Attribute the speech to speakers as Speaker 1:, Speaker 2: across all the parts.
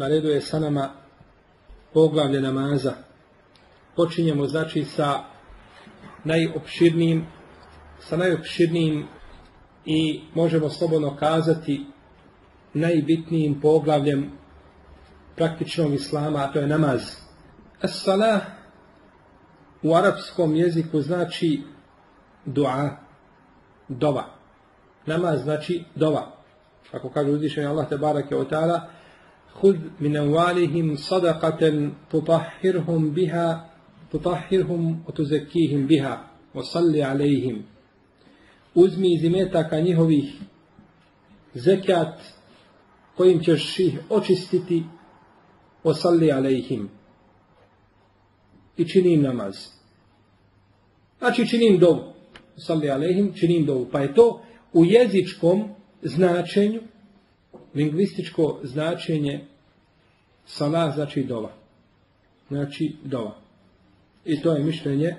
Speaker 1: na redu je sa nama poglavlje namaza. Počinjemo znači sa najopširnijim sa najopširnijim i možemo slobodno kazati najbitnijim poglavljem praktičnog islama, a to je namaz. As-salah u arapskom jeziku znači dua, dova. Namaz znači dova. Kako kaže uzvišenje Allah te barake o ta'ala, Hud min amwalihim sadaqatan tutahhirhum biha tutahhirhum wa tuzakkihim biha wa salli. Uzmi iz imetaka njihovih zekat kojim ćeš ih očistiti wa salli i činim namaz. Znači činim dovu. Salli alejhim, činim dovu. Pa je to u jezičkom značenju, lingvističko značenje salah znači dova. Znači dova. I to je mišljenje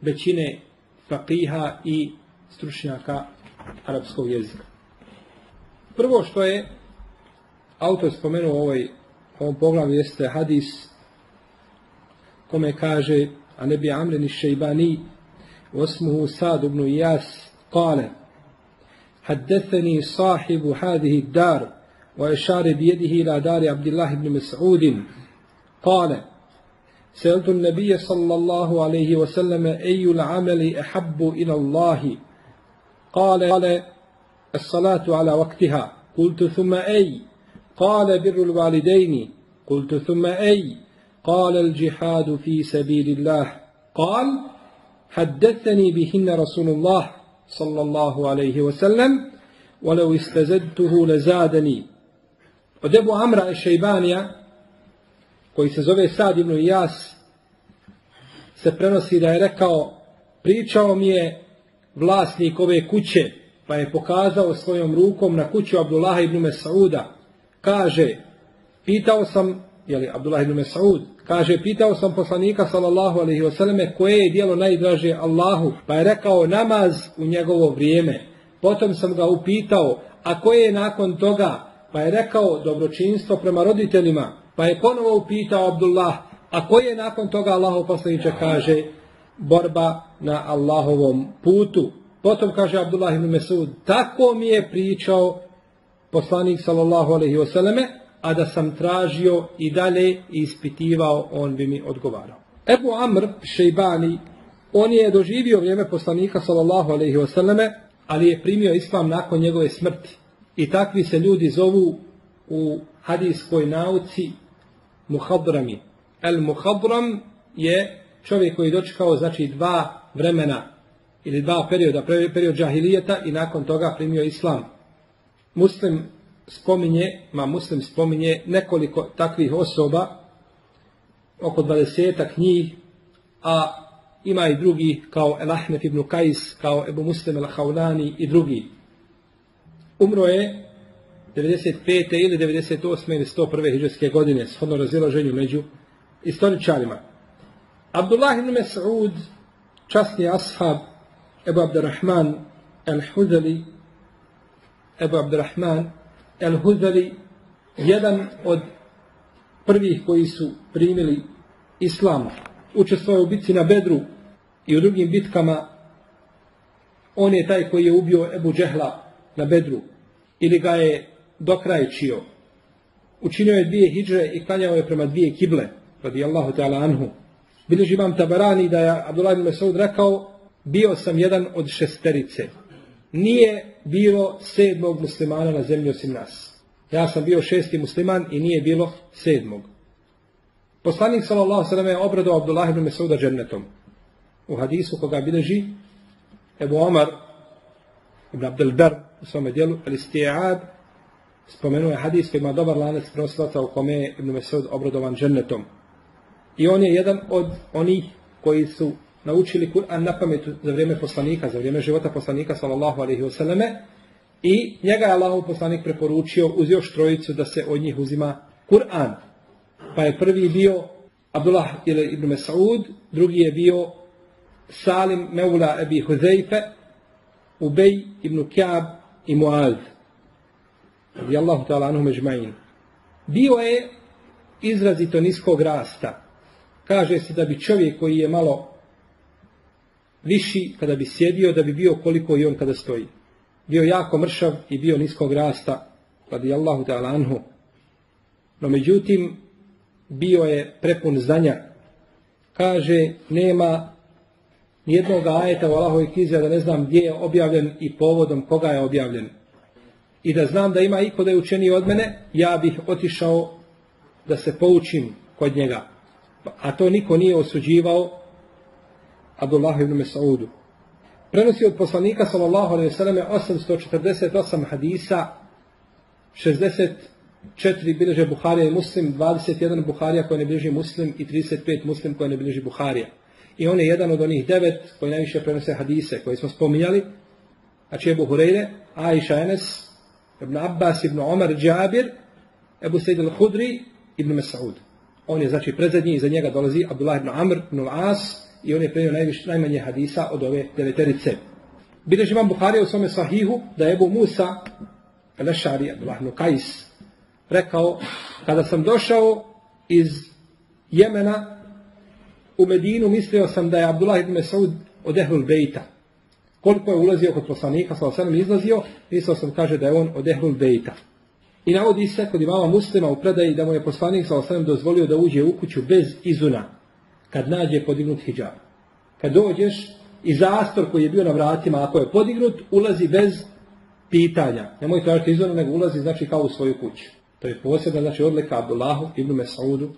Speaker 1: većine faqiha i stručnjaka arapskog jezika. Prvo što je autor spomenuo u ovoj, ovom poglavu jeste hadis kome kaže a ne bi Amren Šejbani osmuhu Sad ibn Iyas kale حدثني صاحب هذه الدار وإشار بيده إلى دار عبد الله بن مسعود. قال سألت النبي صلى الله عليه وسلم أي العمل أحب إلى الله؟ قال قال الصلاة على وقتها. قلت ثم أي؟ قال بر الوالدين. قلت ثم أي؟ قال الجهاد في سبيل الله. قال حدثني بهن رسول الله. صلى الله عليه وسلم ولو استزدته لزادني od Ebu Amra Šejbanija koji se zove Sad ibn Ijas se prenosi da je rekao pričao mi je vlasnik ove kuće pa je pokazao svojom rukom na kuću Abdullah ibn Mesauda kaže pitao sam jeli Abdullah ibn Mesaud kaže pitao sam poslanika sallallahu alejhi ve selleme koje je djelo najdraže Allahu pa je rekao namaz u njegovo vrijeme. Potom sam ga upitao a koje je nakon toga? Pa je rekao dobročinstvo prema roditeljima. Pa je ponovo upitao Abdullah a koje je nakon toga Allahov poslanice kaže borba na Allahovom putu. Potom kaže Abdullah ibn Mesud tako mi je pričao poslanik sallallahu alejhi ve selleme a da sam tražio i dalje i ispitivao, on bi mi odgovarao. Ebu Amr Šejbani, on je doživio vrijeme poslanika sallallahu alaihi wasallame, ali je primio islam nakon njegove smrti. I takvi se ljudi zovu u hadijskoj nauci muhadrami. El muhadram je čovjek koji je dočekao znači dva vremena ili dva perioda, period džahilijeta i nakon toga primio islam. Muslim spominje, ma muslim spominje nekoliko takvih osoba, oko dvadesetak njih, a ima i drugi kao El Ahmed ibn Kajs, kao Ebu Muslim el Haulani i drugi. Umro je 95. ili 98. ili 101. hijđarske godine, shodno razilaženju među istoričarima. Abdullah ibn Mas'ud, časni ashab, Ebu Abdurrahman al-Hudali, Ebu Abdurrahman al-Hudali, jedan od prvih koji su primili islam, učestvovao u bitci na Bedru i u drugim bitkama, on je taj koji je ubio Ebu Džehla na Bedru ili ga je dokrajčio. Učinio je dvije hidže i klanjao je prema dvije kible, radijallahu ta'ala anhu. Bileži imam tabarani da je Abdullah ibn Mas'ud rekao, bio sam jedan od šesterice. Nije bilo sedmog muslimana na zemlji osim nas. Ja sam bio šesti musliman i nije bilo sedmog. Poslanik sallallahu sallam je obradao Abdullah ibn Mas'uda džennetom. U hadisu koga bileži Ebu Omar ibn Abdel Ber u svome dijelu, ali sti'ad, spomenuo je hadis koji ima dobar lanac prenoslaca u kome je Ibn Mesud obradovan džennetom. I on je jedan od onih koji su naučili Kur'an na pametu za vrijeme poslanika, za vrijeme života poslanika sallallahu alaihi wasallame i njega je Allahov poslanik preporučio uz još trojicu da se od njih uzima Kur'an. Pa je prvi bio Abdullah ili ibn Mas'ud, drugi je bio Salim Meula Ebi Huzeife, Ubej ibn Kjab i Muaz. Radijallahu ta'ala anhu međmajin. Bio je izrazito niskog rasta. Kaže se da bi čovjek koji je malo viši kada bi sjedio, da bi bio koliko i on kada stoji. Bio jako mršav i bio niskog rasta. Radijallahu ta'ala anhu. No međutim, bio je prepun znanja. Kaže, nema nijednog ajeta u Allahovi knjizi, da ne znam gdje je objavljen i povodom koga je objavljen. I da znam da ima iko da je učeniji od mene, ja bih otišao da se poučim kod njega. A to niko nije osuđivao Abdullah ibn Mas'udu. Prenosi od poslanika sallallahu alejhi ve selleme 848 hadisa, 64 bilježe Buharija i Muslim, 21 Buharija koje ne bilježi Muslim i 35 Muslim koje ne bilježi Buharija. I on je jedan od onih devet koji najviše prenose hadise koje smo spominjali. Znači Ebu Hureyre, Aisha Enes, Ibn Abbas, Ibn Omar, Džabir, Ebu Sejid al-Hudri, Ibn Mas'ud. On je znači predzadnji i za njega dolazi Abdullah ibn Amr, ibn al-As i on je prenio najviše, najmanje hadisa od ove deveterice. Bileži imam Buharija u svome sahihu da je Ebu Musa, Lešari, Abdullah ibn Kajs, rekao, kada sam došao iz Jemena, u Medinu mislio sam da je Abdullah ibn Saud od Ehlul Bejta. Koliko je ulazio kod poslanika, sa izlazio, mislio sam kaže da je on od Ehlul Bejta. I navodi se kod imama muslima u predaji da mu je poslanik sa osanem dozvolio da uđe u kuću bez izuna, kad nađe podignut hijab. Kad dođeš i zastor koji je bio na vratima, ako je podignut, ulazi bez pitanja. Nemoj tražiti izuna, nego ulazi znači kao u svoju kuću. To je posebna znači odlika Abdullahu ibn Mas'udu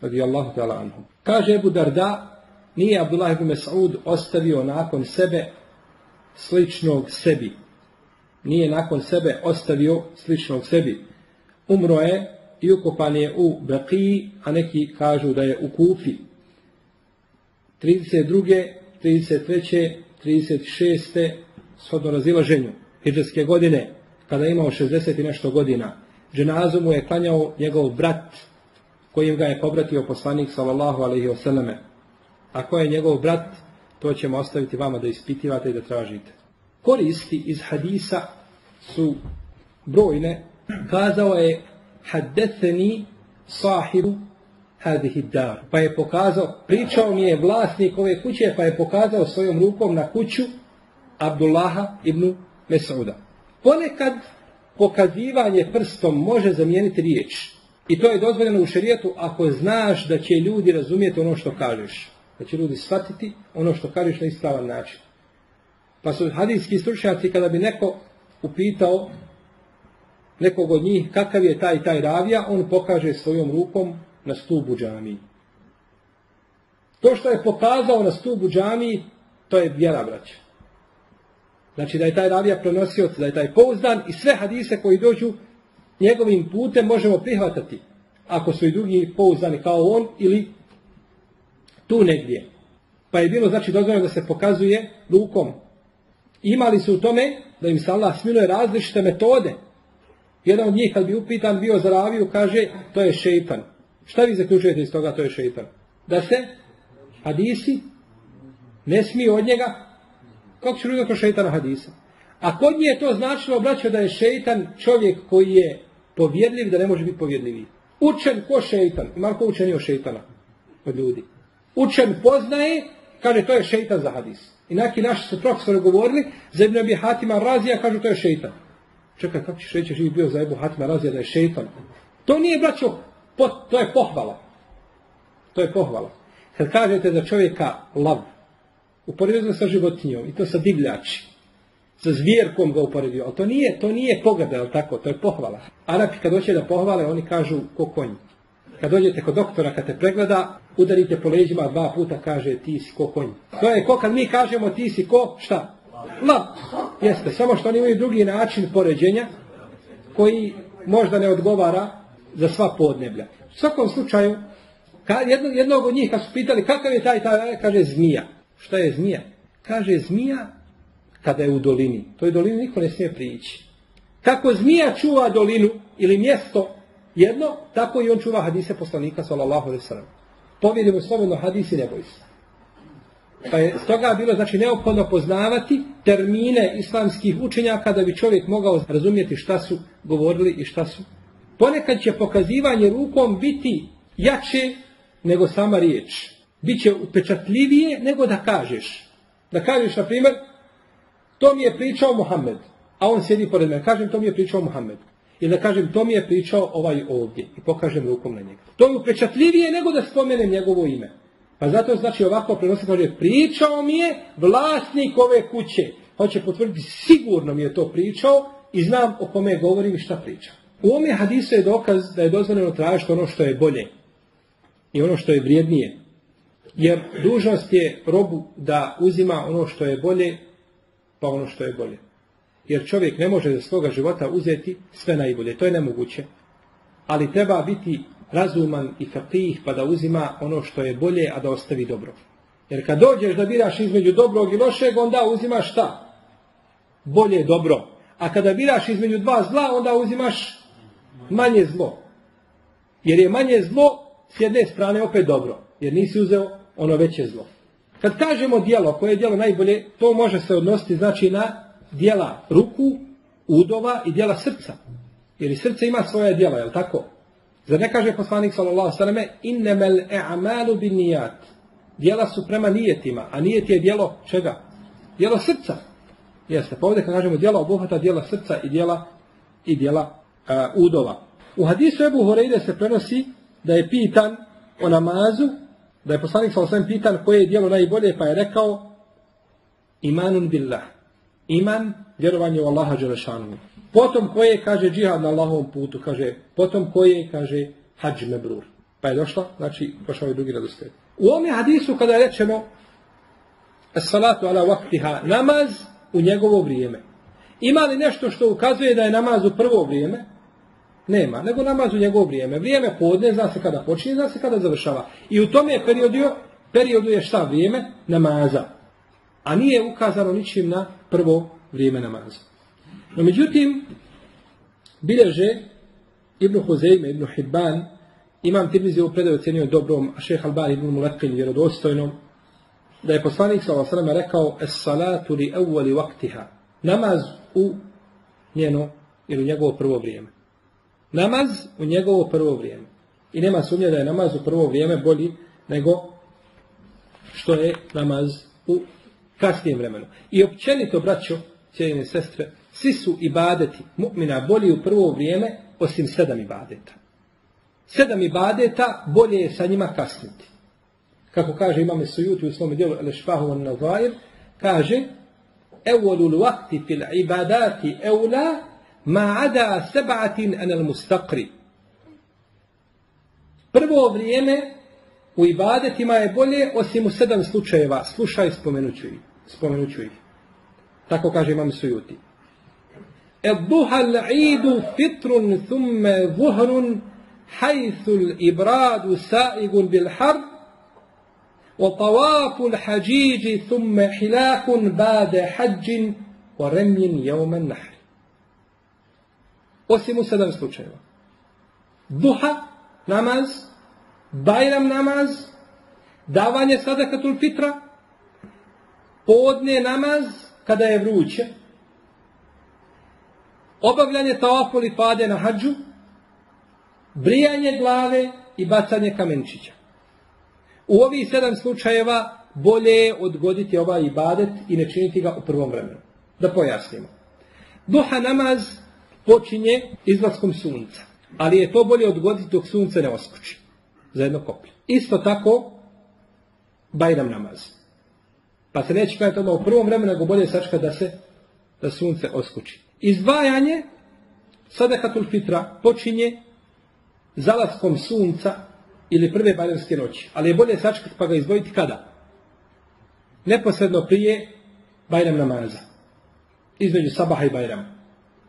Speaker 1: radijallahu ta'ala anhu. Kaže Ebu Darda, nije Abdullah ibn Mas'ud ostavio nakon sebe sličnog sebi. Nije nakon sebe ostavio sličnog sebi. Umro je i ukopan je u Beqiji, a neki kažu da je u Kufi. 32. 33. 36. shodno razilaženju hijđarske godine, kada je imao 60 i nešto godina. Dženazu mu je klanjao njegov brat kojim ga je pobratio poslanik sallallahu alaihi wasallame. A ko je njegov brat, to ćemo ostaviti vama da ispitivate i da tražite. Koristi iz hadisa su brojne. Kazao je haddetheni sahibu hadihi dar. Pa je pokazao, pričao mi je vlasnik ove kuće, pa je pokazao svojom rukom na kuću Abdullaha ibn Mesuda. Ponekad pokazivanje prstom može zamijeniti riječ. I to je dozvoljeno u šerijetu ako znaš da će ljudi razumijeti ono što kažeš. Da će ljudi shvatiti ono što kažeš na ispravan način. Pa su hadijski stručnjaci kada bi neko upitao nekog od njih kakav je taj taj ravija, on pokaže svojom rukom na stubu džami. To što je pokazao na stubu džami, to je vjera braća. Znači da je taj ravija pronosio, da je taj pouzdan i sve hadise koji dođu njegovim putem možemo prihvatati ako su i drugi pouzdani kao on ili tu negdje. Pa je bilo znači dozvoljeno da se pokazuje rukom. Imali su u tome da im se Allah smiluje različite metode. Jedan od njih kad bi upitan bio za raviju, kaže to je šeitan. Šta vi zaključujete iz toga to je šeitan? Da se hadisi ne smiju od njega kako će ljudi šeitana hadisa? A kod nje je to značilo, braćo, da je šeitan čovjek koji je povjedljiv, da ne može biti povjedljiviji. Učen ko šeitan. Ima ko učenio šeitana od ljudi. Učen poznaje, kaže to je šeitan za hadis. I neki naši su profesori govorili, za Ibn Abi Hatima Razija, kažu to je šeitan. Čekaj, kako ćeš reći živi bio za Ibn Hatima Razija da je šeitan? To nije, braćo, to je pohvala. To je pohvala. Kad kažete za čovjeka lav, uporedio sa životinjom i to sa divljači, sa zvijerkom ga uporedio, ali to nije, to nije pograda, ali tako, to je pohvala. Arapi kad hoće da pohvale, oni kažu ko konj. Kad dođete kod doktora, kad te pregleda, udarite po leđima dva puta, kaže ti si ko konj. To je ko kad mi kažemo ti si ko, šta? Lav. Jeste, samo što oni imaju drugi način poređenja, koji možda ne odgovara za sva podneblja. U svakom slučaju, jednog, jednog od njih kad su pitali kakav je taj, taj kaže zmija. Šta je zmija? Kaže zmija kada je u dolini. To je dolini niko ne smije prići. Kako zmija čuva dolinu ili mjesto jedno, tako i on čuva hadise poslanika sallallahu alaihi sallam. Povedimo slobodno hadisi ne boj se. Pa je bilo znači neophodno poznavati termine islamskih učenjaka da bi čovjek mogao razumjeti šta su govorili i šta su. Ponekad će pokazivanje rukom biti jače nego sama riječ. Biće upečatljivije nego da kažeš. Da kažeš, na primjer, to mi je pričao Muhammed, a on sjedi pored mene. Kažem, to mi je pričao Muhammed. Ili da kažem, to mi je pričao ovaj ovdje i pokažem rukom na njega. To je upečatljivije nego da spomenem njegovo ime. Pa zato znači ovako prenosi, kaže, pričao mi je vlasnik ove kuće. Hoće potvrditi, sigurno mi je to pričao i znam o kome govorim i šta pričam. U ome hadisu je dokaz da je dozvoljeno tražiti ono što je bolje i ono što je vrijednije. Jer dužnost je robu da uzima ono što je bolje, pa ono što je bolje. Jer čovjek ne može za svoga života uzeti sve najbolje. To je nemoguće. Ali treba biti razuman i fatih pa da uzima ono što je bolje, a da ostavi dobro. Jer kad dođeš da biraš između dobrog i lošeg, onda uzimaš šta? Bolje dobro. A kada biraš između dva zla, onda uzimaš manje zlo. Jer je manje zlo s jedne strane opet dobro. Jer nisi uzeo ono veće zlo. Kad kažemo dijelo, koje je dijelo najbolje, to može se odnositi znači na dijela ruku, udova i dijela srca. Jer i srce ima svoje dijela, jel tako? Zar ne kaže poslanik sallallahu sallam innemel e'amalu bin nijat. Dijela su prema nijetima, a nijet je dijelo čega? Dijelo srca. Jeste, pa ovdje kad kažemo dijela obuhvata dijela srca i dijela i dijela udova. U hadisu Ebu Horeide se prenosi da je pitan o namazu, da je poslanik sallallahu pitan koje je dijelo najbolje, pa je rekao imanun billah. Iman, vjerovanje u Allaha Đelešanu. Potom koje, kaže, džihad na Allahovom putu, kaže, potom koje, kaže, hađ mebrur. Pa je došla, znači, pošao je drugi radosled. U ovome hadisu, kada rečemo salatu ala vaktiha, namaz u njegovo vrijeme. Ima li nešto što ukazuje da je namaz u prvo vrijeme? Nema, nego namaz u njegovo vrijeme. Vrijeme podne, zna se kada počinje, zna se kada završava. I u tome periodu, periodu je šta vrijeme? Namaza. A nije ukazano ničim na prvo vrijeme namaza. No međutim, bileže Ibn Huzeyme, Ibn Hibban, imam Tirmizi u predaju ocenio dobrom, a šeha Alban Ibn Mulekil vjerodostojnom, da je poslanik s.a.v. rekao es salatu li evvali vaktiha. Namaz u njeno ili u njegovo prvo vrijeme. Namaz u njegovo prvo vrijeme. I nema sumnje da je namaz u prvo vrijeme bolji nego što je namaz u kasnijem vremenu. I općenito, braćo, cijeljene sestre, svi su ibadeti mu'mina bolji u prvo vrijeme osim sedam ibadeta. Sedam ibadeta bolje je sa njima kasniti. Kako kaže imame Sujuti u svom dijelu Al-Šfahu al kaže Evolul vakti fil ibadati eula ma ada sebatin anal mustaqri. Prvo vrijeme u ibadetima je bolje osim u sedam slučajeva. Slušaj, spomenuću ih. Spomenuću ih. Tako kaže imam sujuti. الضحى العيد فطر ثم ظهر حيث الإبراد سائق بالحر وطواف الحجيج ثم حلاق بعد حج ورمي يوم النحر Osim u sedam slučajeva. Duha, namaz, Bajram namaz, davanje sadakatul fitra, podne namaz kada je vruće, obavljanje tawaful i pade na hađu, brijanje glave i bacanje kamenčića. U ovih sedam slučajeva bolje je odgoditi ovaj ibadet i ne činiti ga u prvom vremenu. Da pojasnimo. Duha namaz počinje izlaskom sunca, ali je to bolje odgoditi dok sunce ne oskoči za jedno koplje. Isto tako Bajram namaz. Pa se neće kajati odmah u prvom vremenu, nego bolje sačka da se da sunce oskuči. Izdvajanje sadakatul fitra počinje zalaskom sunca ili prve bajramske noći. Ali je bolje sačekati pa ga izdvojiti kada? Neposredno prije Bajram namaza. Između sabaha i Bajrama.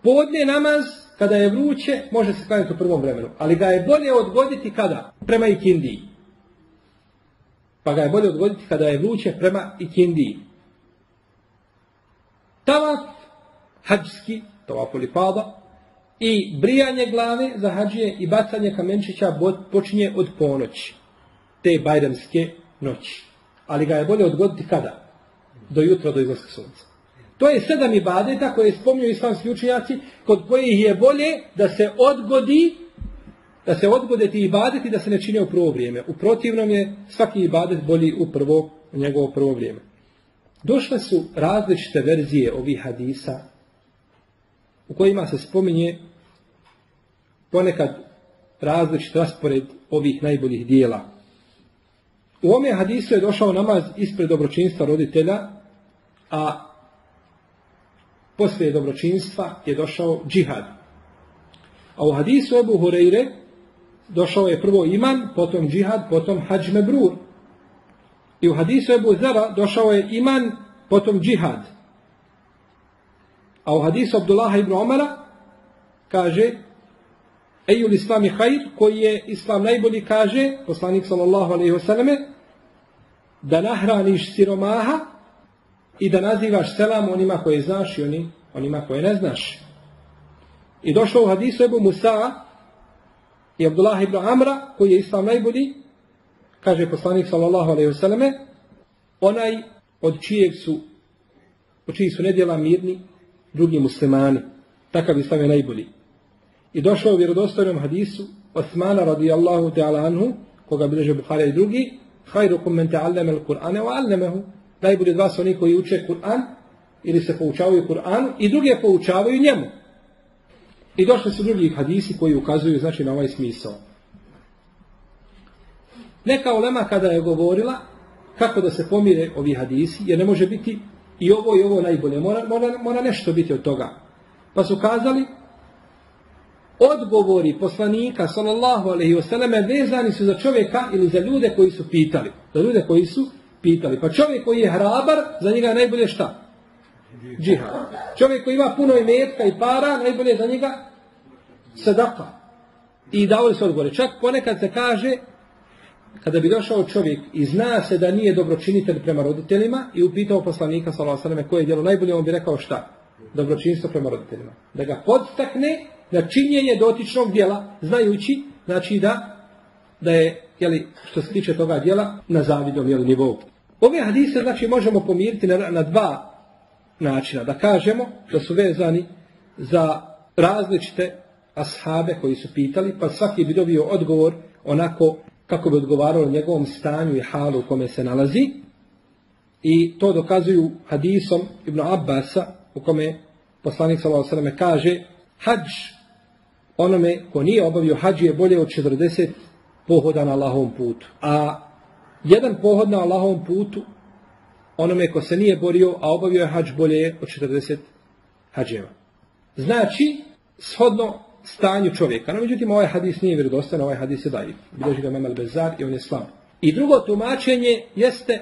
Speaker 1: Podne namaz, kada je vruće, može se klanjati u prvom vremenu. Ali ga je bolje odgoditi kada? Prema ikindiji. Pa ga je bolje odgoditi kada je vruće prema ikindiji. Tavaf, hađski, tavaf pada, i brijanje glave za hađije i bacanje kamenčića počinje od ponoći. Te bajramske noći. Ali ga je bolje odgoditi kada? Do jutra, do izlaska sunca. To je sedam ibadeta koje spominju islamski učenjaci, kod kojih je bolje da se odgodi, da se odgode ti ibadeti da se ne čine u prvo vrijeme. U protivnom je svaki ibadet bolji u prvo, u njegovo prvo vrijeme. Došle su različite verzije ovih hadisa u kojima se spominje ponekad različit raspored ovih najboljih dijela. U ome hadisu je došao namaz ispred dobročinstva roditelja, a poslije dobročinstva je došao džihad. A u hadisu Ebu Hureyre došao je prvo iman, potom džihad, potom hađ mebrur. I u hadisu Ebu Zara došao je iman, potom džihad. A u hadisu Abdullaha ibn Omara kaže Ejul Islam je hajr, koji je Islam najbolji kaže, poslanik sallallahu alaihi wasallam, da nahraniš siromaha i da nazivaš selam onima koje znaš i oni, onima koje ne znaš. I došao u hadisu Ebu Musa i Abdullah ibn Amra, koji je Islam najbolji, kaže poslanik sallallahu alaihi wasallam, onaj od čijeg su, od čijeg su nedjela mirni, drugi muslimani. Takav Islam je najbolji. I došao u vjerodostojnom hadisu Osmana radijallahu ta'ala anhu, koga bilježe Buhara i drugi, hajrukum men ta'allama al-Qur'ane wa allamehu. Najbolji od vas oni koji uče Kur'an ili se poučavaju Kur'anu i drugi poučavaju njemu. I došli su drugi hadisi koji ukazuju znači na ovaj smisao. Neka ulema kada je govorila kako da se pomire ovi hadisi, jer ne može biti i ovo i ovo najbolje, mora, mora, mora nešto biti od toga. Pa su kazali odgovori poslanika sallallahu alejhi ve selleme vezani su za čovjeka ili za ljude koji su pitali. Za ljude koji su pitali. Pa čovjek koji je hrabar, za njega je najbolje šta? Džihad. Čovjek koji ima puno imetka i para, najbolje za njega sadaka. I davali su odgovore. Čak ponekad se kaže, kada bi došao čovjek i zna se da nije dobročinitelj prema roditeljima i upitao poslanika selleme koje je djelo najbolje, on bi rekao šta? Dobročinstvo prema roditeljima. Da ga podstakne na činjenje dotičnog dijela, znajući, znači da, da je, jeli, što se tiče toga dijela, na zavidom jeli, nivou. Ove hadise, znači, možemo pomiriti na, na dva načina. Da kažemo da su vezani za različite ashabe koji su pitali, pa svaki bi dobio odgovor onako kako bi odgovarao njegovom stanju i halu u kome se nalazi. I to dokazuju hadisom Ibn Abbasa u kome poslanik s.a.v. kaže hađ onome ko nije obavio hađi je bolje od 40 pohoda na Allahovom putu. A jedan pohod na Allahovom putu onome ko se nije borio, a obavio je hađ bolje je od 40 hađeva. Znači, shodno stanju čovjeka. No, međutim, ovaj hadis nije vjerodostan, ovaj hadis je dajiv. Biloži ga Memel Bezar i on je slab. I drugo tumačenje jeste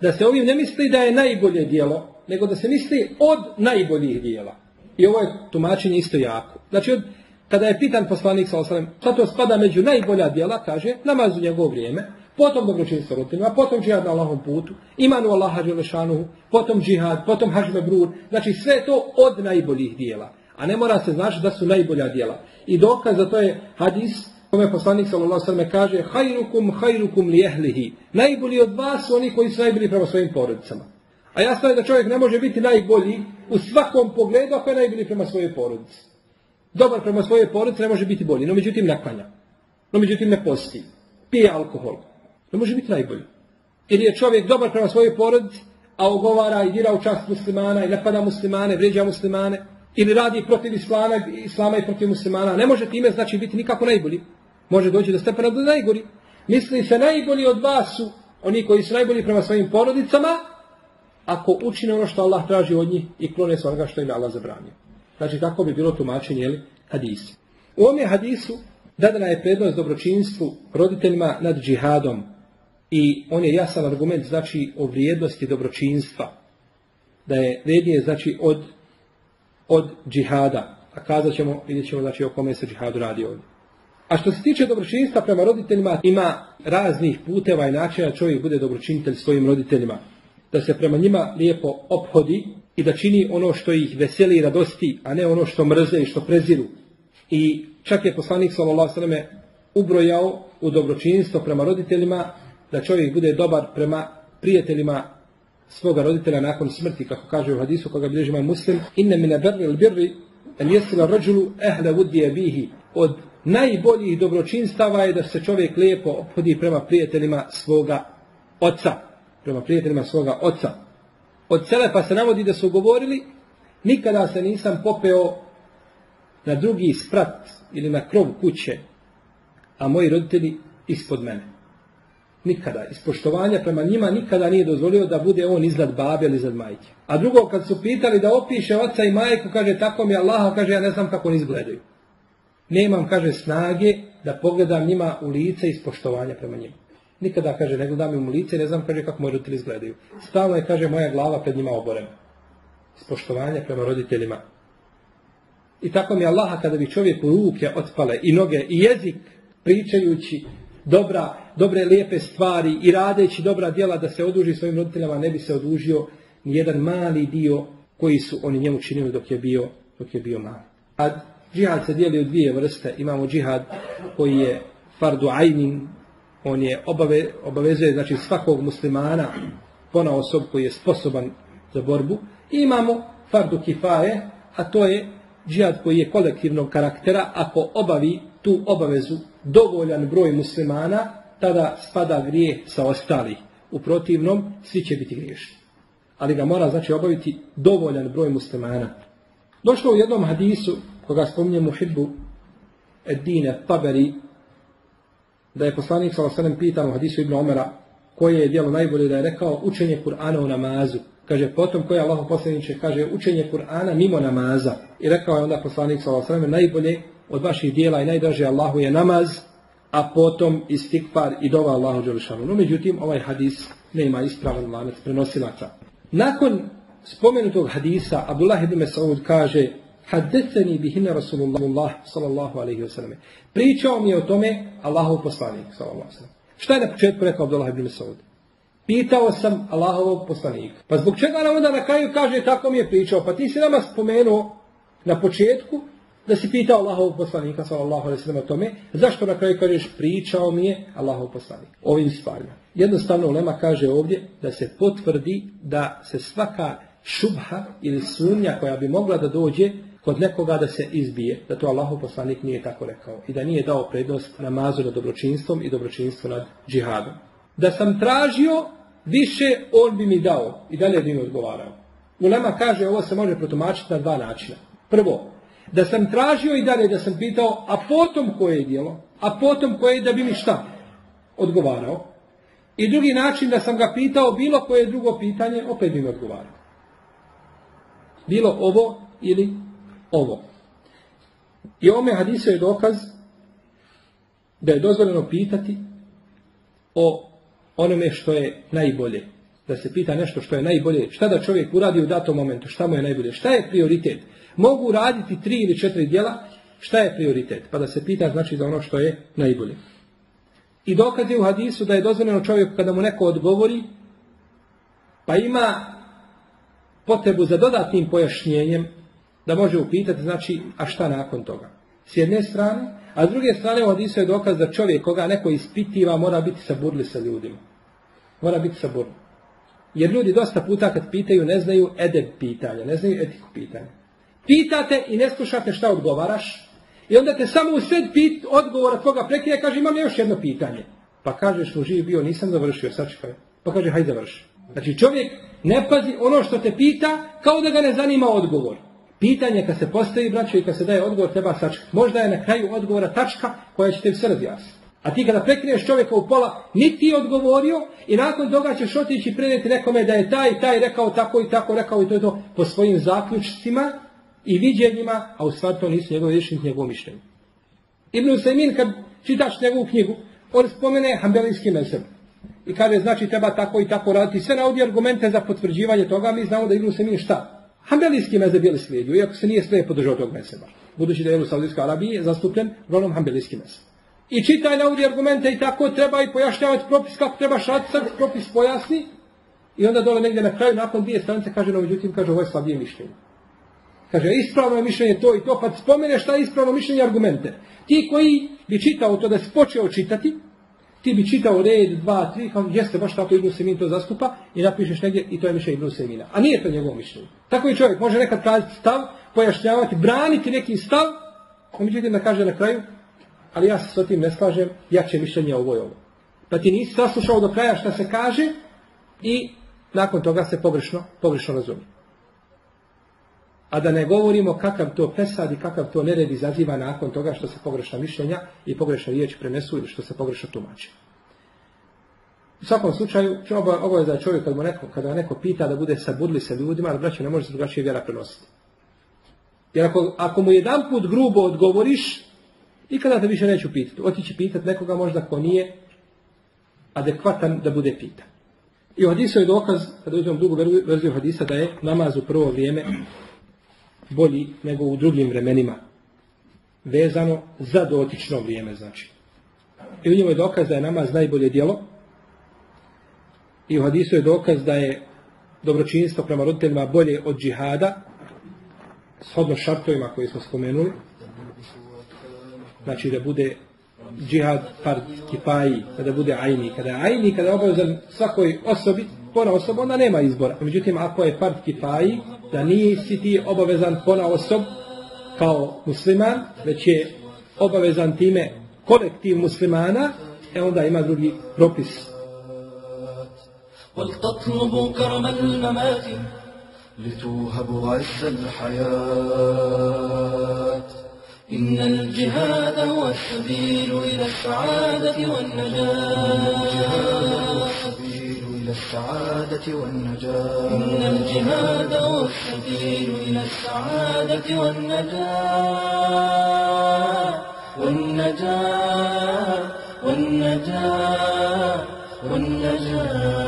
Speaker 1: da se ovim ne misli da je najbolje dijelo, nego da se misli od najboljih dijela. I ovo je tumačenje isto jako. Znači, od kada je pitan poslanik sa osalem, šta to spada među najbolja djela, kaže, namaz u njegovo vrijeme, potom dobročinstvo roditeljima, potom džihad na Allahom putu, imanu Allaha Đelešanuhu, potom džihad, potom hađme brur, znači sve to od najboljih dijela. A ne mora se znači da su najbolja djela. I dokaz za to je hadis kome poslanik sallallahu kaže hajrukum hajrukum li Najbolji od vas su oni koji su najbolji prema svojim porodicama. A jasno je da čovjek ne može biti najbolji u svakom pogledu ako je najbolji prema svojoj porodici. Dobar prema svojoj porodici ne može biti bolji, no međutim naklanja. No međutim ne posti. Pije alkohol. Ne može biti najbolji. Ili je čovjek dobar prema svojoj porodici, a ogovara i dira u čast muslimana i napada muslimane, vrijeđa muslimane, ili radi protiv islama, islama i protiv muslimana, ne može time znači biti nikako najbolji. Može doći do stepena do najgori. Misli se najbolji od vas su oni koji su najbolji prema svojim porodicama, ako učine ono što Allah traži od njih i klone se onoga što im Allah zabranio. Znači, kako bi bilo tumačenje jeli, hadisi. U ovom je hadisu dadana je prednost dobročinstvu roditeljima nad džihadom i on je jasan argument znači o vrijednosti dobročinstva. Da je vrijednije znači od, od džihada. A kazat ćemo, vidjet ćemo znači o kome se džihadu radi ovdje. A što se tiče dobročinstva prema roditeljima, ima raznih puteva i načina čovjek bude dobročinitelj svojim roditeljima. Da se prema njima lijepo ophodi i da čini ono što ih veseli i radosti, a ne ono što mrze i što preziru. I čak je poslanik s.a.v. ubrojao u dobročinstvo prema roditeljima da čovjek bude dobar prema prijateljima svoga roditelja nakon smrti, kako kaže u hadisu koga bilježi imam muslim, inne mine berri birri en jesila rođulu ehle vudije bihi. Od najboljih dobročinstava je da se čovjek lijepo ophodi prema prijateljima svoga oca. Prema prijateljima svoga oca. Od Selefa se navodi da su govorili nikada se nisam popeo na drugi sprat ili na krov kuće, a moji roditelji ispod mene. Nikada. Iz poštovanja prema njima nikada nije dozvolio da bude on iznad babe ili iznad majke. A drugo, kad su pitali da opiše oca i majku, kaže tako mi Allah, kaže ja ne znam kako oni izgledaju. Nemam, kaže, snage da pogledam njima u lice iz poštovanja prema njima. Nikada, kaže, ne gledam im u lice, ne znam, kaže, kako moji roditelji izgledaju. Stalno je, kaže, moja glava pred njima oborena. Iz poštovanja prema roditeljima. I tako mi Allaha kada bi čovjeku ruke otpale i noge i jezik pričajući dobra, dobre lijepe stvari i radeći dobra djela da se oduži svojim roditeljama ne bi se odužio ni jedan mali dio koji su oni njemu činili dok je bio, dok je bio mali. A džihad se dijeli u dvije vrste. Imamo džihad koji je fardu ajnin, on je obave, obavezuje znači svakog muslimana pona osob koji je sposoban za borbu. I imamo fardu kifaje, a to je džihad koji je kolektivnog karaktera, ako obavi tu obavezu dovoljan broj muslimana, tada spada grijeh sa ostalih. U protivnom, svi će biti griješni. Ali ga mora znači obaviti dovoljan broj muslimana. Došlo u jednom hadisu, koga spominje Muhibbu Edine Taberi, da je poslanik s.a.v. pitan u hadisu Ibn Omera koje je djelo najbolje da je rekao učenje Kur'ana u namazu. Kaže, potom koje Allah poslaniče, kaže učenje Kur'ana mimo namaza. I rekao je onda poslanik s.a.v. najbolje od vaših dijela i najdraže Allahu je namaz, a potom istikfar i dova Allahu Đelešanu. No, međutim, ovaj hadis nema ispravan lanac prenosilaca. Nakon spomenutog hadisa, Abdullah ibn Mas'ud kaže, Haddeceni bihine Rasulullah sallallahu alaihi wasallam. Pričao mi je o tome Allahov poslanik sallallahu alaihi Šta je na početku rekao Abdullah ibn Mas'ud? Pitao sam Allahovog poslanika. Pa zbog čega nam onda na kraju kaže tako mi je pričao? Pa ti si nama spomenuo na početku da si pitao Allahovog poslanika sallallahu alejhi o tome, zašto na kraju kažeš pričao mi je Allahov poslanik ovim stvarima. Jednostavno ulema kaže ovdje da se potvrdi da se svaka šubha ili sumnja koja bi mogla da dođe kod nekoga da se izbije, da to Allahov poslanik nije tako rekao i da nije dao prednost namazu nad dobročinstvom i dobročinstvu nad džihadom. Da sam tražio više, on bi mi dao i dalje bi mi odgovarao. Ulema kaže ovo se može protumačiti na dva načina. Prvo, da sam tražio i dalje da sam pitao, a potom koje je djelo, a potom koje je da bi mi šta odgovarao. I drugi način da sam ga pitao bilo koje drugo pitanje, opet bi mi odgovarao. Bilo ovo ili ovo. I ome hadisu je dokaz da je dozvoljeno pitati o onome što je najbolje. Da se pita nešto što je najbolje. Šta da čovjek uradi u datom momentu? Šta mu je najbolje? Šta je prioritet? Mogu raditi tri ili četiri djela. Šta je prioritet? Pa da se pita znači za ono što je najbolje. I dokaz je u hadisu da je dozvoljeno čovjeku kada mu neko odgovori pa ima potrebu za dodatnim pojašnjenjem da može upitati, znači, a šta nakon toga? S jedne strane, a s druge strane u hadisu je dokaz da čovjek koga neko ispitiva mora biti saburli sa ljudima. Mora biti saburli. Jer ljudi dosta puta kad pitaju ne znaju edeb pitanja, ne znaju etiku pitanja. Pitate i ne slušate šta odgovaraš i onda te samo u sred pit, odgovora tvoga prekije kaže imam još jedno pitanje. Pa kažeš mu živi bio nisam završio, sačekaj. Pa kaže hajde završi. Znači čovjek ne pazi ono što te pita kao da ga ne zanima odgovor. Pitanje kad se postavi, braćo, i kad se daje odgovor, treba sačekati. Možda je na kraju odgovora tačka koja će te sve razjasniti. A ti kada prekriješ čovjeka u pola, niti ti odgovorio i nakon toga ćeš otići i prenijeti nekome da je taj taj rekao tako i tako rekao i to je to po svojim zaključcima i viđenjima, a u stvari to nisu njegove rješenje, njegovo mišljenje. Ibn Usaymin, kad čitaš njegovu knjigu, on spomene hambelijski mezheb. I kaže, znači treba tako i tako raditi. Sve navodi argumente za potvrđivanje toga, mi znamo da Ibn Usaymin šta? Hambelijski mezheb bili slijedio, iako se nije sve podržao tog mezheba. Budući da je u Saudijskoj Arabiji zastupljen uglavnom hambelijski mezheb. I čitaj navodi argumente i tako treba i pojašnjavati propis kako treba šati, sad propis pojasni. I onda dole negdje na kraju, nakon dvije stranice, kaže, no međutim, kaže, ovo je slabije mišljenje. Kaže, ispravno je mišljenje to i to, pa spomene šta je ispravno mišljenje argumente. Ti koji bi čitao to da si počeo čitati, ti bi čitao red, dva, tri, kao jeste baš tako Ibn Semin to zastupa i napišeš negdje i to je mišljenje Ibn Semina. A nije to njegovo mišljenje. Tako i čovjek može nekad kazati stav, pojašnjavati, braniti neki stav, a međutim da kaže na kraju, ali ja se s tim ne slažem, ja će mišljenje ovo i ovo. Pa ti nisi saslušao do kraja šta se kaže i nakon toga se pogrešno, pogrešno razumije. A da ne govorimo kakav to pesad i kakav to nered izaziva nakon toga što se pogrešna mišljenja i pogrešna riječ prenesu ili što se pogrešno tumači. U svakom slučaju, ovo je za čovjek kad mu neko, kada neko pita da bude sabudli sa ljudima, ali braću ne može se drugačije vjera prenositi. Jer ako, ako mu jedan put grubo odgovoriš, i kada te više neću pitati. Otići pitati nekoga možda ko nije adekvatan da bude pitan. I u hadisu je dokaz, kada uzmem drugu verziju hadisa, da je namaz u prvo vrijeme bolji nego u drugim vremenima. Vezano za dotično vrijeme, znači. I u njemu je dokaz da je namaz najbolje djelo. I u hadisu je dokaz da je dobročinstvo prema roditeljima bolje od džihada, shodno šartovima koje smo spomenuli. Znači da bude džihad par kipaji, kada bude ajni. Kada je ajni, kada je obavezan svakoj osobi, pona osoba, onda nema izbora. Međutim, ako je part kifaji, da nisi ti obavezan pona osob kao musliman, već je obavezan time kolektiv muslimana, e onda ima drugi propis.
Speaker 2: ولتطلبوا كرم الممات لتوهبوا عز الحياة إن الجهاد هو السبيل إلى السعادة والنجاة السعادة والنجاة إن الجهاد هو السبيل إلى السعادة والنجاة والنجاة والنجاة والنجاة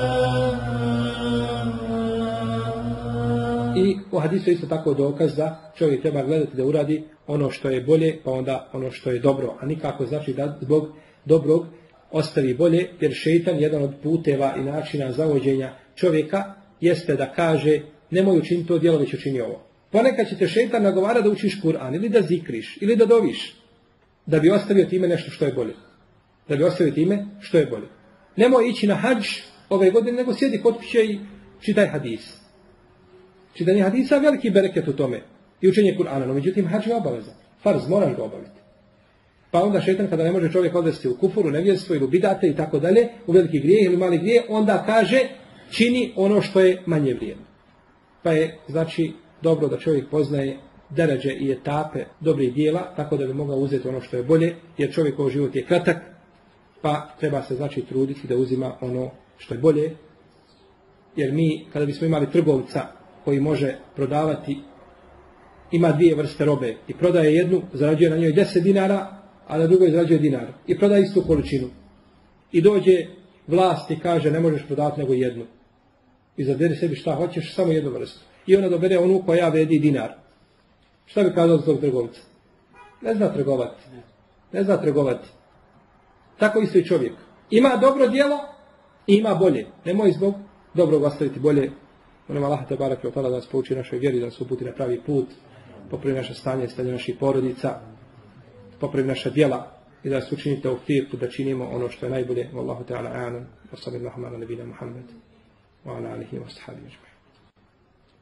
Speaker 1: I u hadisu isto tako dokaz da čovjek treba gledati da uradi ono što je bolje, pa onda ono što je dobro. A nikako znači da zbog dobrog ostavi bolje, jer šeitan, jedan od puteva i načina zavođenja čovjeka, jeste da kaže, nemoj učiniti to djelo, već učini ovo. Ponekad će te šeitan nagovara da učiš Kur'an, ili da zikriš, ili da doviš, da bi ostavio time nešto što je bolje. Da bi ostavio time što je bolje. Nemoj ići na hađ ove godine, nego sjedi kod kuće i čitaj hadis. Čitanje hadisa veliki bereket u tome. I učenje Kur'ana, no međutim hađ je obaveza. Farz, moraš ga obaviti. Pa onda šetan kada ne može čovjek odvesti u kufuru, nevjerstvo ili u bidate i tako dalje, u veliki grijeh ili mali grijeh, onda kaže čini ono što je manje vrijedno. Pa je znači dobro da čovjek poznaje deređe i etape dobrih dijela, tako da bi mogao uzeti ono što je bolje, jer čovjekov život je kratak, pa treba se znači truditi da uzima ono što je bolje, jer mi kada bismo imali trgovca koji može prodavati ima dvije vrste robe i prodaje jednu, zarađuje na njoj 10 dinara, a na drugoj izrađuje dinar. I proda istu količinu. I dođe vlast i kaže ne možeš prodati nego jednu. I zaderi sebi šta hoćeš, samo jednu vrstu. I ona dobere onu koja vedi dinar. Šta bi kazao za tog trgovca? Ne zna trgovati. Ne zna trgovati. Tako isto i čovjek. Ima dobro djelo i ima bolje. Nemoj zbog dobrog ostaviti bolje. Molim Allah te barak da nas pouči našoj vjeri da se uputi na pravi put popravi naše stanje, stanje naših porodica, popravi naša djela i da se učinite u firku da činimo ono što je najbolje. Wallahu ta'ala a'lam. Wa sallallahu ala nabina Muhammed wa ala alihi wa sahabi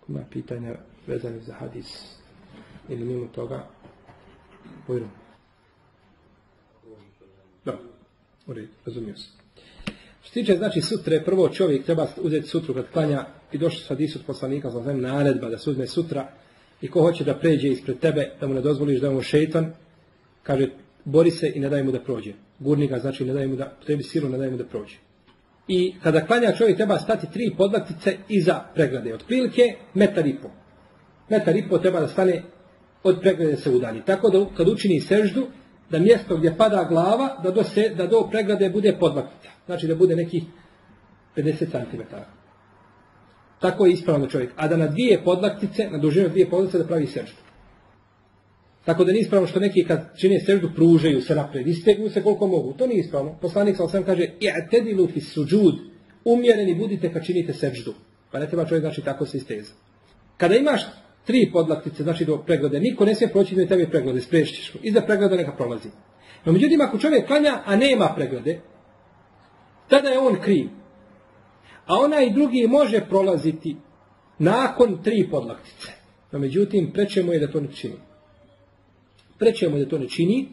Speaker 1: Ima pitanja vezane za hadis ili mimo toga. Da, u redu, razumio. Što se tiče, znači, sutre, prvo čovjek treba uzeti sutru kad klanja i došli sa disu od poslanika, za zem naredba da se uzme sutra i ko hoće da pređe ispred tebe, da mu ne dozvoliš da mu šeitan, kaže, bori se i ne daj mu da prođe. Gurni ga, znači, ne daj mu da, tebi silu, ne daj mu da prođe. I kada klanja čovjek treba stati tri podlaktice iza pregrade. Otprilike metar i po. Metar i po treba da stane od pregrade se udalji. Tako da kad učini seždu, da mjesto gdje pada glava, da do, se, da do pregrade bude podlaktica. Znači da bude nekih 50 cm. Tako je ispravno čovjek. A da na dvije podlaktice, na dužinu dvije podlaktice da pravi seždu. Tako da nije ispravno što neki kad čine seždu pružaju se napred, istegnu se koliko mogu. To nije ispravno. Poslanik sa osam kaže, i'tedilu fi suđud, umjereni budite kad činite seždu. Pa ne treba čovjek znači tako se isteza. Kada imaš tri podlaktice, znači do preglede, niko ne smije proći do tebe preglede, sprešiš mu. Iza pregleda neka prolazi. No međutim, ako čovjek klanja, a nema preglede, tada je on kriv. A onaj drugi može prolaziti nakon tri podlaktice. No međutim, preče mu je da to ne čini. Je da to ne čini.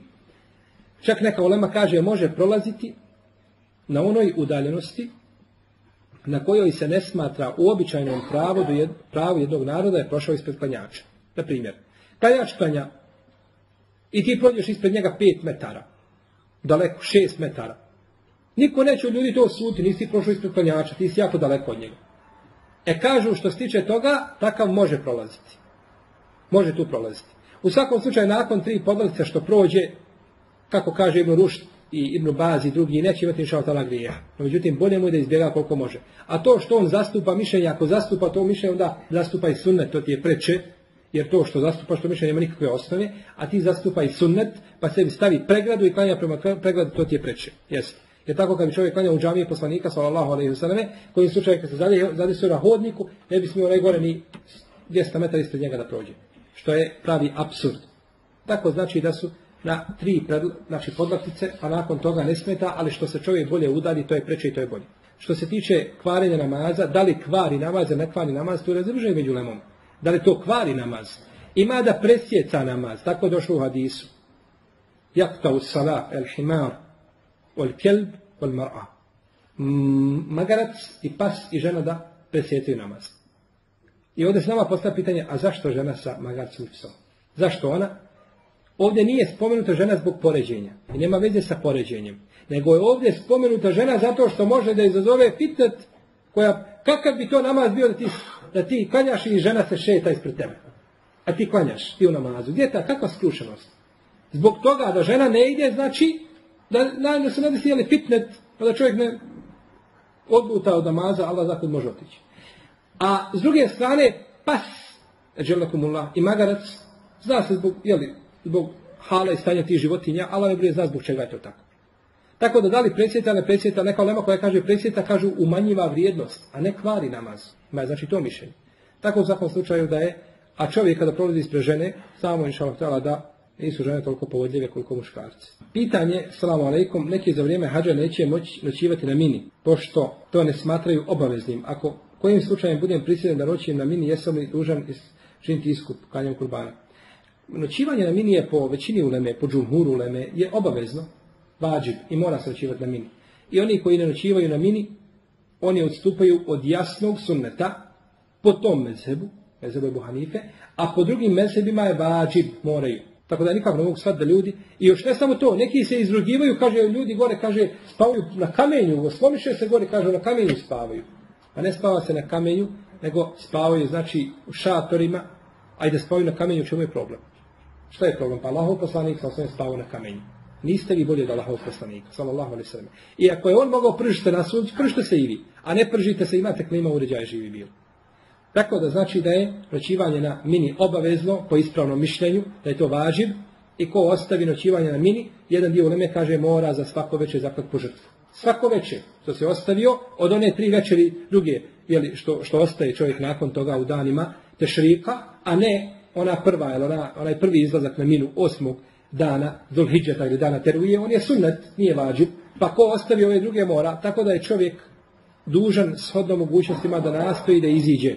Speaker 1: Čak neka olema kaže može prolaziti na onoj udaljenosti na kojoj se ne smatra u običajnom pravu, do jed, pravu jednog naroda je prošao ispred klanjača. Na primjer, klanjač klanja i ti prođeš ispred njega pet metara, daleko, šest metara. Niko neće od ljudi to osuti, nisi prošao ispred klanjača, ti si jako daleko od njega. E kažu što se tiče toga, takav može prolaziti. Može tu prolaziti. U svakom slučaju, nakon tri podlazice što prođe, kako kaže Ibn Rušt, i Ibn Baz i drugi neće imati inša tala grija. No, međutim, bolje mu je da izbjega koliko može. A to što on zastupa mišljenje, ako zastupa to mišljenje, onda zastupa i sunnet, to ti je preče, jer to što zastupa što mišljenje nema nikakve osnove, a ti zastupa i sunnet, pa sebi stavi pregradu i klanja prema pregradu, to ti je preče. Jesi. Jer tako kad bi čovjek klanjao u džamije poslanika, sallallahu alaihi wasallam, koji slučaj kad se zadesio na hodniku, ne bi smio onaj gore ni 200 metara ispred njega da prođe. Što je pravi absurd. Tako znači da su na tri znači podlaktice, a nakon toga ne smeta, ali što se čovjek bolje udali, to je preče i to je bolje. Što se tiče kvarenja namaza, da li kvari namaz, ne kvari namaz, to je razržaj među lemom. Da li to kvari namaz? Ima da presjeca namaz, tako je došlo u hadisu. Jakta u sala, el himar, ol kelb, ol mar'a. Magarac i pas i žena da presjecaju namaz. I ovdje se nama postavlja pitanje, a zašto žena sa magarcom i psom? Zašto ona? Ovdje nije spomenuta žena zbog poređenja. I nema veze sa poređenjem. Nego je ovdje spomenuta žena zato što može da izazove fitnet koja, kakav bi to namaz bio da ti, da ti klanjaš i žena se šeta ispred tebe. A ti klanjaš, ti u namazu. Gdje je ta, kakva skrušenost? Zbog toga da žena ne ide, znači da, da, da se ne desi fitnet, pa da čovjek ne odluta od namaza, Allah zakon može otići. A s druge strane, pas, i magarac, zna se zbog, jeli, zbog hala i stanja tih životinja, Allah ne bude zna zbog čega je to tako. Tako da da li presjeta, ne presjeta, neka lema koja kaže presjeta, kažu umanjiva vrijednost, a ne kvari namaz. Ma znači to mišljenje. Tako u svakom slučaju da je, a čovjek kada prolazi ispred žene, samo inša Allah da nisu žene toliko povodljive koliko muškarci. Pitanje, salamu alaikum, neki za vrijeme hađa neće moći noćivati na mini, pošto to ne smatraju obaveznim. Ako kojim slučajem budem prisiljen da noćim na mini, jesam li dužan činiti iskup kanjem kurbana? noćivanje na mini je po većini uleme, po džumhuru uleme, je obavezno, vađib i mora se noćivati na mini. I oni koji ne noćivaju na mini, oni odstupaju od jasnog sunneta po tom mezhebu, mezhebu je Buhanife, a po drugim mezhebima je vađib, moraju. Tako da nikako ne mogu shvatiti da ljudi, i još ne samo to, neki se izrugivaju, kaže ljudi gore, kaže, spavaju na kamenju, slomiše se gore, kaže, na kamenju spavaju. A ne spava se na kamenju, nego spavaju, znači, u šatorima, a i da spavaju na kamenju, čemu je problem? Šta je problem? Pa Allahov poslanik sa osvijem spavao na kamenju. Niste vi bolje od Allahov poslanika, sallallahu alaihi sallam. I ako je on mogao pržiti na suncu, pržite se i vi. A ne pržite se, imate klima uređaja živi bil. Tako da znači da je noćivanje na mini obavezno, po ispravnom mišljenju, da je to važiv, i ko ostavi noćivanje na mini, jedan dio uleme kaže mora za svako večer zaklad po žrtvu. Svako večer što se ostavio, od one tri večeri druge, jeli, što, što ostaje čovjek nakon toga u danima tešrika, a ne ona prva, jel ona, onaj prvi izlazak na minu osmog dana Zulhidžeta ili dana Teruje, on je sunnet, nije vađib, pa ko ostavi ove druge mora, tako da je čovjek dužan shodno mogućnostima da nastoji da iziđe.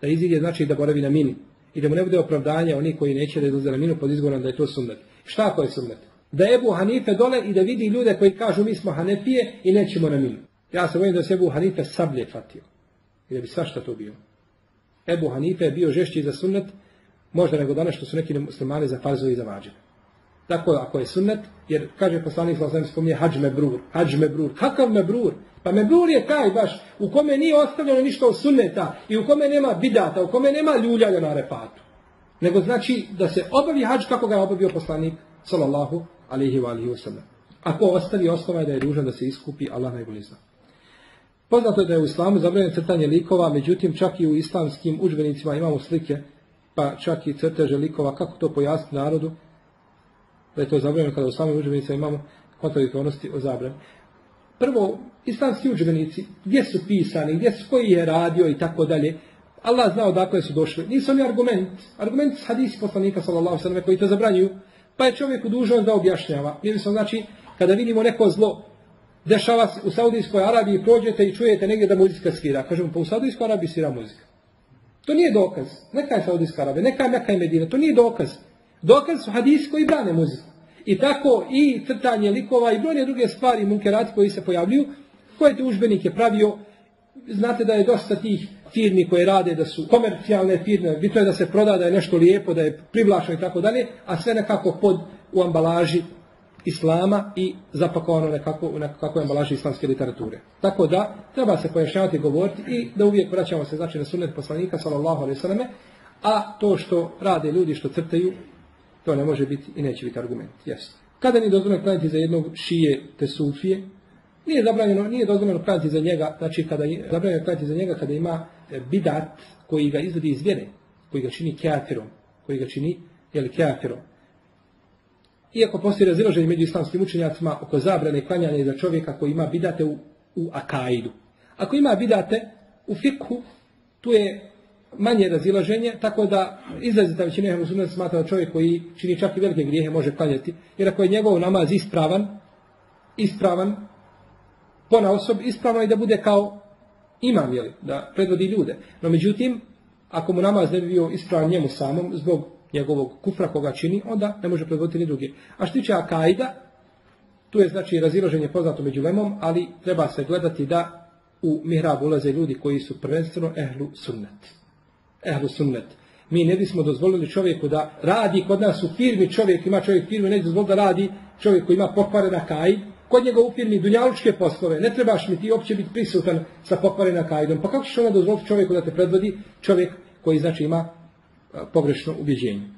Speaker 1: Da iziđe znači da boravi na mini. I da mu ne bude opravdanje oni koji neće da izlaze na minu pod izgovorom da je to sunnet. Šta ako je sunnet? Da Ebu Hanife dole i da vidi ljude koji kažu mi smo Hanefije i nećemo na minu. Ja se bojim da se Ebu Hanife sablje fatio. I da bi svašta to bio. Ebu Hanife je bio žešći za sunnet, možda nego danas što su neki muslimani za farzovi i za vađe. Tako ako je sunnet, jer kaže poslanik sa osam spominje hađ mebrur, hađ mebrur. Kakav mebrur? Pa mebrur je taj baš u kome nije ostavljeno ništa od sunneta i u kome nema bidata, u kome nema ljuljanja na repatu. Nego znači da se obavi hađ kako ga je obavio poslanik sallallahu alihi wa alihi wasallam. Ako ostavi osnova je da je dužan da se iskupi, Allah najbolje zna. Poznato je da je u islamu zabranjeno crtanje likova, međutim čak i u islamskim udžbenicima imamo slike, pa čak i crteže likova, kako to pojasniti narodu, da je to zabranjeno kada u samim udžbenicima imamo kontradiktornosti o zabrani. Prvo, islamski udžbenici, gdje su pisani, gdje su, koji je radio i tako dalje, Allah zna odakle su došli. Nisu oni argument. Argument s hadisi poslanika sallallahu sallam koji to zabranjuju, pa je čovjek dužan da objašnjava. Mi smo znači, kada vidimo neko zlo, dešava se u Saudijskoj Arabiji, prođete i čujete negdje da muzika svira. Kažemo, pa u Saudijskoj Arabiji svira muzika. To nije dokaz. Neka je Saudijska Arabija, neka je Meka i Medina. To nije dokaz. Dokaz su hadisi koji brane muziku. I tako i crtanje likova i brojne druge stvari, munkerati koji se pojavljuju, koje te užbenik je pravio, znate da je dosta tih firmi koje rade, da su komercijalne firme, bitno je da se proda, da je nešto lijepo, da je privlačno i tako dalje, a sve nekako pod u ambalaži islama i zapakovano nekako u nekakvoj ambalaži islamske literature. Tako da, treba se pojašnjavati govoriti i da uvijek vraćamo se znači na sunnet poslanika, sallallahu alaihi sallame, a to što rade ljudi, što crtaju, to ne može biti i neće biti argument. Yes. Kada nije dozvoljeno klanjati za jednog šije te sufije, nije zabranjeno, nije dozvoljeno klanjati za njega, znači kada je zabranjeno klanjati za njega kada ima e, bidat koji ga izvodi iz vjere, koji ga čini kafirom, koji ga čini jel kafirom. Iako postoji razilaženje među islamskim učenjacima oko zabrane klanjanja za čovjeka koji ima bidate u, u akaidu. Ako ima bidate u fikhu, tu je manje razilaženje, tako da izrazita većina muslima smatra da čovjek koji čini čak i velike grijehe može klanjati, jer ako je njegov namaz ispravan, ispravan, pona osob, ispravno je da bude kao imam, jeli, da predvodi ljude. No međutim, ako mu namaz ne bi bio ispravan njemu samom, zbog njegovog kufra koga čini, onda ne može predvoditi ni drugi. A što tiče Akajda, tu je znači razilaženje poznato među lemom, ali treba se gledati da u mihrab ulaze ljudi koji su prvenstveno ehlu sunnet. Ehlu sunnet. Mi ne bismo dozvolili čovjeku da radi kod nas u firmi, čovjek ima čovjek firmi, ne dozvoli da radi čovjek koji ima pokvarena kaj, kod njega u firmi dunjalučke poslove, ne trebaš mi ti uopće biti prisutan sa pokvarena kajdom. Pa kako ćeš onda dozvoliti čovjeku da te predvodi čovjek koji znači ima pogrešno ubjeđenje.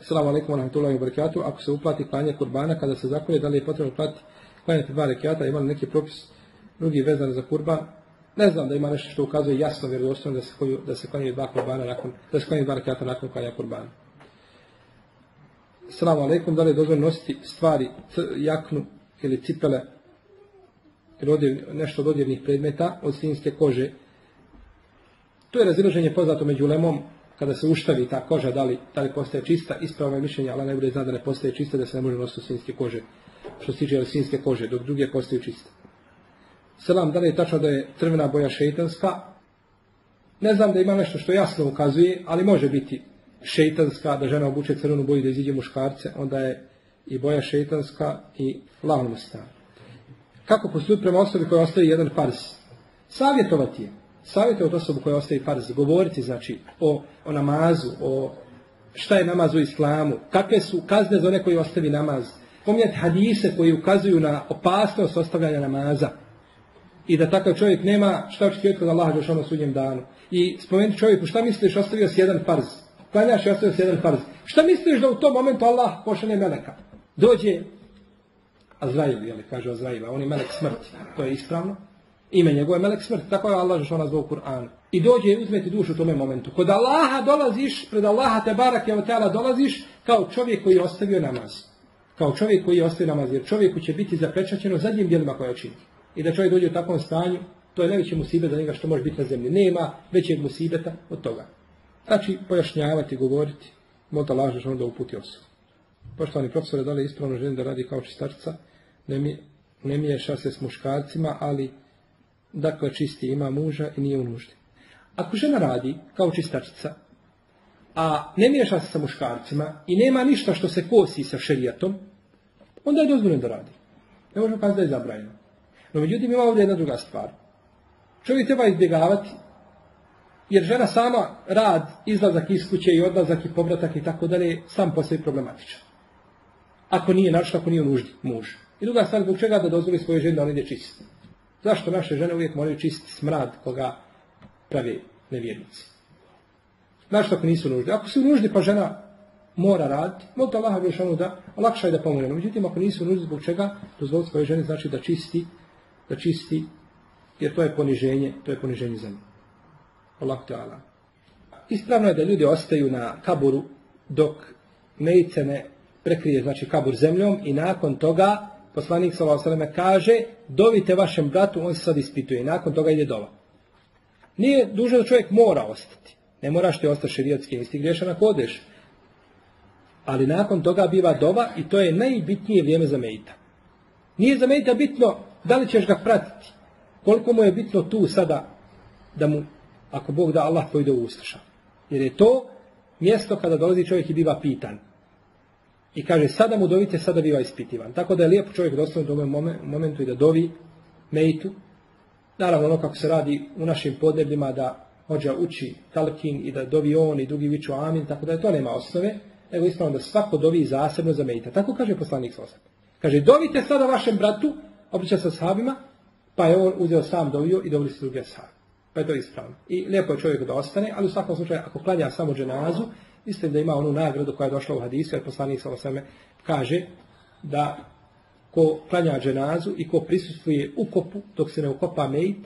Speaker 1: Assalamu alaikum wa rahmatullahi wa barakatuh. Ako se uplati klanje kurbana, kada se zakolje, da li je potrebno platiti klanjati dva rekiata, ima li neki propis drugi vezan za kurban? Ne znam da ima nešto što ukazuje jasno vjerodostojno da se da se klanje dva kurbana nakon da se klanje dva rekiata nakon klanja kurbana. Assalamu alaikum, da li je dozvoljeno nositi stvari, jaknu ili cipele ili odjev, nešto od odjevnih predmeta od svinjske kože To je razilaženje poznato među lemom, kada se uštavi ta koža, da li, da li postaje čista, ispravno je mišljenje, ali najbolje zna da ne postaje čista, da se ne može nositi svinjske kože, što se tiče svinjske kože, dok druge postaju čiste. Selam, da li je tačno da je crvena boja šeitanska? Ne znam da ima nešto što jasno ukazuje, ali može biti šeitanska, da žena obuče crvenu boju da iziđe muškarce, onda je i boja šeitanska i lavno stav. Kako postupiti prema osobi koja ostaje jedan fars? Savjetovati je savjeti od osobu koja ostaje farz, govoriti znači o, o namazu, o šta je namaz u islamu, kakve su kazne za one koji ostavi namaz, pomijati hadise koji ukazuju na opasnost ostavljanja namaza i da takav čovjek nema šta očekivati kod Allaha ono sudnjem danu. I spomenuti čovjeku šta misliš ostavio si jedan farz, klanjaš i ostavio si jedan farz. Šta misliš da u tom momentu Allah pošane meleka? Dođe Azrail, jel, kaže Azrail, on je melek smrti, to je ispravno. Ime njegove melek smrt, tako je Allah što nas u Kur'anu. I dođe i uzme ti dušu u tome momentu. Kod Allaha dolaziš, pred Allaha te barak je dolaziš kao čovjek koji je ostavio namaz. Kao čovjek koji je ostavio namaz. Jer čovjeku će biti zapečaćeno zadnjim dijelima koja čini. I da čovjek dođe u takvom stanju, to je najveće musibet za njega što može biti na zemlji. Nema većeg musibeta od toga. Znači, pojašnjavati, govoriti, možda lažeš onda uputi osobu. Poštovani profesore, da li je ispravno želim da radi kao čistačica? Ne, ne miješa se s muškarcima, ali dakle čisti ima muža i nije u nuždi. Ako žena radi kao čistačica, a ne miješa se sa muškarcima i nema ništa što se kosi sa šerijatom, onda je dozvoljeno da radi. Ne možemo kazati da je zabranjeno. No međutim ima ovdje jedna druga stvar. Čovjek treba izbjegavati, jer žena sama rad, izlazak iz kuće i odlazak i povratak i tako dalje, sam po sebi problematičan. Ako nije našto, ako nije nuždi, muž. I druga stvar, zbog čega da dozvoli svoje žene da on ide čistiti. Zašto naše žene uvijek moraju čistiti smrad koga pravi nevjernici? Znaš ako nisu nuždi? Ako su nuždi pa žena mora raditi, možda Allah Žešanu da lakša je da pomogne. Međutim, ako nisu nuždi zbog čega, dozvoli svoje žene znači da čisti, da čisti, jer to je poniženje, to je poniženje zemlje. Allah. Ispravno je da ljudi ostaju na kaburu dok mejice ne prekrije znači kabur zemljom i nakon toga poslanik s.a.v. kaže dovite vašem bratu, on se sad ispituje i nakon toga ide dova. Nije dužno da čovjek mora ostati. Ne moraš ti ostati širijatski, nisi griješan ako odeš. Ali nakon toga biva dova i to je najbitnije vrijeme za mejita. Nije za mejita bitno da li ćeš ga pratiti. Koliko mu je bitno tu sada da mu, ako Bog da Allah pojde u usluša. Jer je to mjesto kada dolazi čovjek i biva pitan. I kaže, sada mu dovite, sada biva ispitivan. Tako da je lijepo čovjek da ostane u tom momentu i da dovi mejtu. Naravno, ono kako se radi u našim podnebljima da hođa uči talkin i da dovi on i drugi viču amin, tako da je to nema osnove, nego ispravno da svako dovi zasebno za mejta. Tako kaže poslanik Sosak. Kaže, dovite sada vašem bratu, obliča sa sahabima, pa je on uzeo sam dovio i dobili se drugi sahabi. Pa je to ispravno. I lijepo je čovjek da ostane, ali u svakom slučaju, ako klanja samo dženazu, Mislim da ima onu nagradu koja je došla u hadisu, jer poslanik sa osame kaže da ko klanja dženazu i ko prisustvuje ukopu dok se ne ukopa mejt,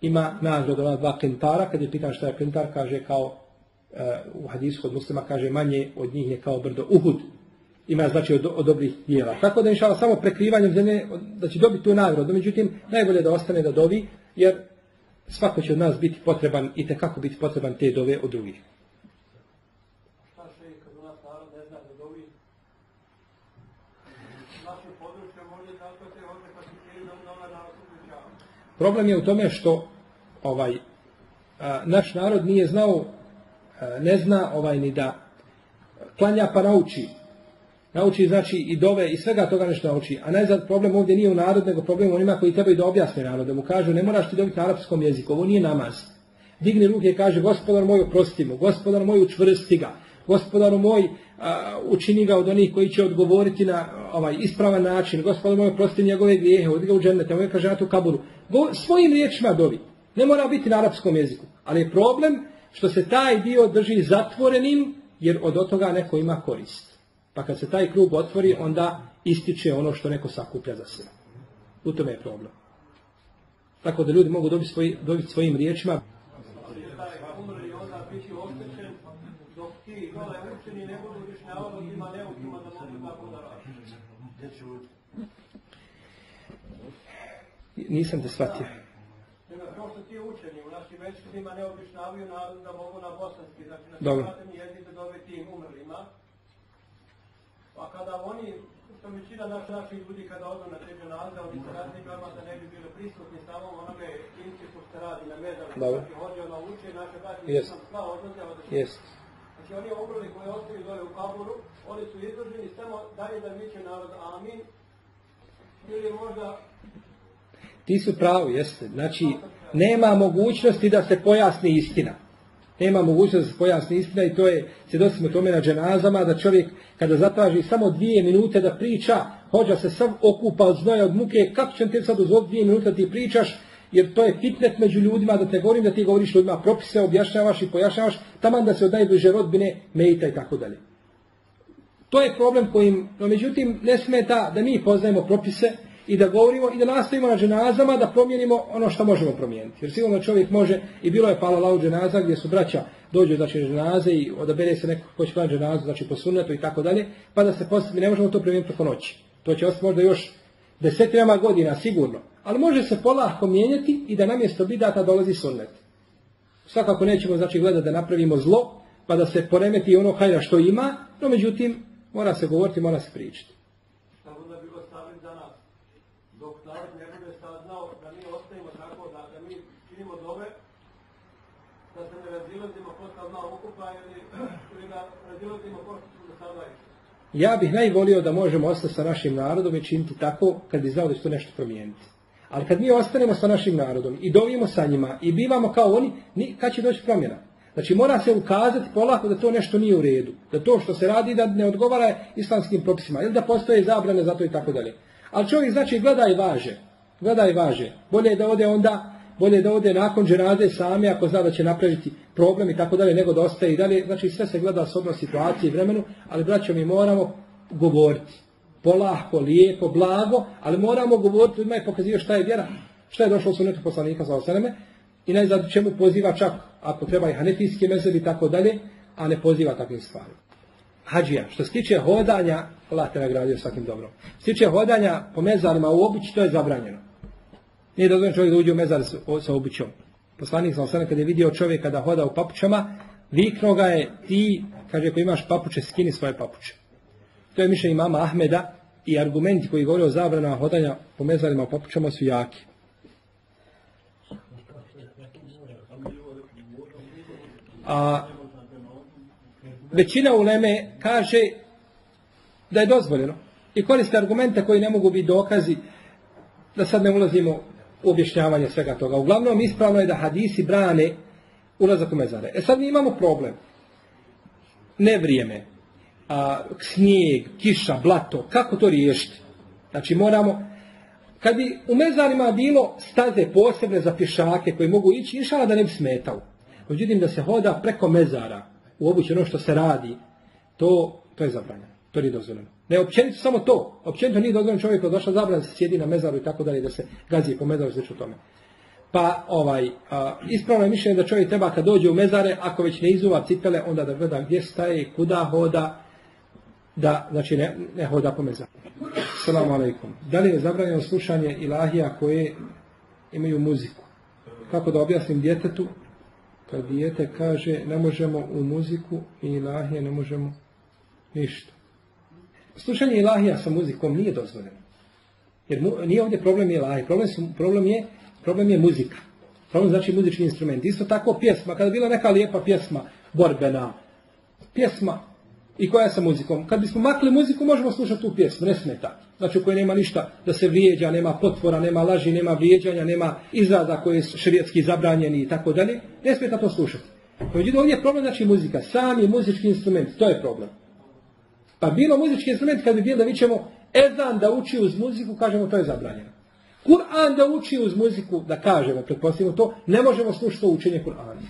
Speaker 1: ima nagradu ona dva kentara. Kad je pitan šta je kentar, kaže kao uh, u hadisu kod muslima, kaže manje od njih je kao brdo Uhud. Ima znači od, od dobrih dijela. Tako da inšala samo prekrivanjem zemlje da će dobiti tu nagradu. Međutim, najbolje da ostane da dovi, jer svako će od nas biti potreban i kako biti potreban te dove od drugih. Problem je u tome što ovaj a, naš narod nije znao, a, ne zna ovaj ni da klanja pa nauči. Nauči znači i dove i svega toga nešto nauči. A najzad problem ovdje nije u narod, nego problem onima koji trebaju da objasne narod. Da mu kažu ne moraš ti dobiti na arapskom jeziku, ovo nije namaz. Digni ruke i kaže gospodar moj oprosti mu, gospodar moj učvrsti ga, gospodaru moj a, učini ga od onih koji će odgovoriti na ovaj ispravan način, gospodar moj oprosti njegove grijehe, odi ga u džennete, on kaže tu kaburu. Go, svojim riječima dovi. Ne mora biti na arapskom jeziku. Ali je problem što se taj dio drži zatvorenim, jer od toga neko ima korist. Pa kad se taj krug otvori, onda ističe ono što neko sakuplja za sebe. U tome je problem. Tako da ljudi mogu dobiti, svoj, dobiti svojim riječima. Nisam te shvatio.
Speaker 3: Kao što ti učeni u našim večetima ne objašnjavaju da mogu na bosanski, znači na jezik tim umrlima. A kada oni, što većina naš, naših ljudi kada odu na te dženaze, oni se razlikama da ne bi bili prisutni samo onome inci ko se radi na.
Speaker 1: Dobro.
Speaker 3: Znači hođe ona uče, naše braće
Speaker 1: Jest.
Speaker 3: sam sva odlazila da
Speaker 1: Jest.
Speaker 3: Znači oni umrli koji ostaju dole u kaburu, oni su izloženi samo dalje da viće narod amin. Ili možda
Speaker 1: Ti su pravi, jeste. Znači, nema mogućnosti da se pojasni istina. Nema mogućnosti da se pojasni istina i to je, svjedoci tome na dženazama, da čovjek kada zatraži samo dvije minute da priča, hođa se sam okupa od znoja od muke, kako će ti sad uzvod dvije minute da ti pričaš, jer to je fitnet među ljudima, da te govorim da ti govoriš ljudima, propise objašnjavaš i pojašnjavaš, taman da se od najbliže rodbine mejta i tako dalje. To je problem kojim, no međutim, ne smeta da mi poznajemo propise i da govorimo i da nastavimo na dženazama da promijenimo ono što možemo promijeniti. Jer sigurno čovjek može, i bilo je pala lau dženaza gdje su braća dođu znači dženaze i odabere se neko ko će klanati dženazu, znači po sunnetu i tako dalje, pa da se postavi, ne možemo to promijeniti preko noći. To će ostati možda još desetinama godina, sigurno. Ali može se polahko mijenjati i da namjesto bidata dolazi sunnet. Svakako nećemo znači gledati da napravimo zlo, pa da se poremeti ono hajda što ima, no međutim, mora se govoriti, mora se pričati.
Speaker 3: Tako da bilo staviti za nas. Dok narod ne bude saznao da mi ostavimo tako, da, da mi činimo dobe, da se ne razilazimo posle Allah ukupa ili, da razilazimo posle što do.
Speaker 1: Ja bih najvolio da možemo ostati sa našim narodom i činiti tako kad bi znao da to nešto promijeniti. Ali kad mi ostanemo sa našim narodom i dovimo sa njima i bivamo kao oni, ni, kad će doći promjena? Znači mora se ukazati polako da to nešto nije u redu. Da to što se radi da ne odgovara islamskim propisima. Ili da postoje zabrane za to i tako dalje. Ali čovjek znači gleda i važe. Gleda i važe. Bolje je da ode onda bolje je da ode nakon dženaze sami ako zna da će napraviti problem i tako dalje, nego da ostaje i dalje. Znači sve se gleda s odnos situacije i vremenu, ali braćo mi moramo govoriti. Polahko, lijepo, blago, ali moramo govoriti ljudima i šta je vjera. Šta je došlo u sunetu poslanika sa osaneme i najzad čemu poziva čak, ako treba i hanefijski mezeli i tako dalje, a ne poziva takvim stvarima. Hadžija, što se tiče hodanja, Allah te nagradio svakim dobrom. Što se tiče hodanja po mezarima u obići, to je zabranjeno. Nije dozvoljeno čovjek da uđe u mezar sa, sa obićom. Poslanik sam kada je vidio čovjeka da hoda u papučama, viknuo ga je ti, kaže, ako imaš papuče, skini svoje papuče. To je mišljenje mama Ahmeda i argumenti koji govore o zabranama hodanja po mezarima u papučama su jaki. A većina uleme kaže da je dozvoljeno i koriste argumente koji ne mogu biti dokazi da sad ne ulazimo objašnjavanje svega toga. Uglavnom ispravno je da hadisi brane ulazak u mezare. E sad mi imamo problem. Nevrijeme, a, snijeg, kiša, blato, kako to riješiti? Znači moramo, kad bi u mezarima bilo staze posebne za pješake koji mogu ići, išala da ne bi smetao. Međutim, da se hoda preko mezara, u obući ono što se radi, to, to je zabranjeno. To nije dozvoljeno. Ne općenito samo to. Općenito nije dozvoljeno čovjek koji je došao zabran se sjedi na mezaru i tako dalje, da se gazi po mezaru i tome. Pa ovaj, a, ispravno je mišljenje da čovjek treba kad dođe u mezare, ako već ne izuva cipele, onda da gleda gdje staje, kuda hoda, da znači ne, ne hoda po mezaru. Salamu alaikum. Da li je zabranjeno slušanje ilahija koje imaju muziku? Kako da objasnim djetetu? Kad dijete kaže ne možemo u muziku i ilahije ne možemo ništa. Slušanje ilahija sa muzikom nije dozvoljeno. Jer mu, nije ovdje problem ilahija. Problem, su, problem, je, problem je muzika. Problem znači muzički instrument. Isto tako pjesma. Kada je bila neka lijepa pjesma, borbena, pjesma i koja je sa muzikom. Kad bismo makli muziku, možemo slušati tu pjesmu, ne smeta. Znači u kojoj nema ništa da se vrijeđa, nema potvora, nema laži, nema vrijeđanja, nema izraza koji su širijetski zabranjeni i tako dalje. Ne smeta to slušati. Međutim, ovdje je problem znači muzika. Sam je muzički instrument, to je problem. Pa bilo muzički instrument kad bi bilo da mi ćemo ezan da uči uz muziku, kažemo to je zabranjeno. Kur'an da uči uz muziku, da kažemo, pretpostavimo to, ne možemo slušati učenje Kur'ana.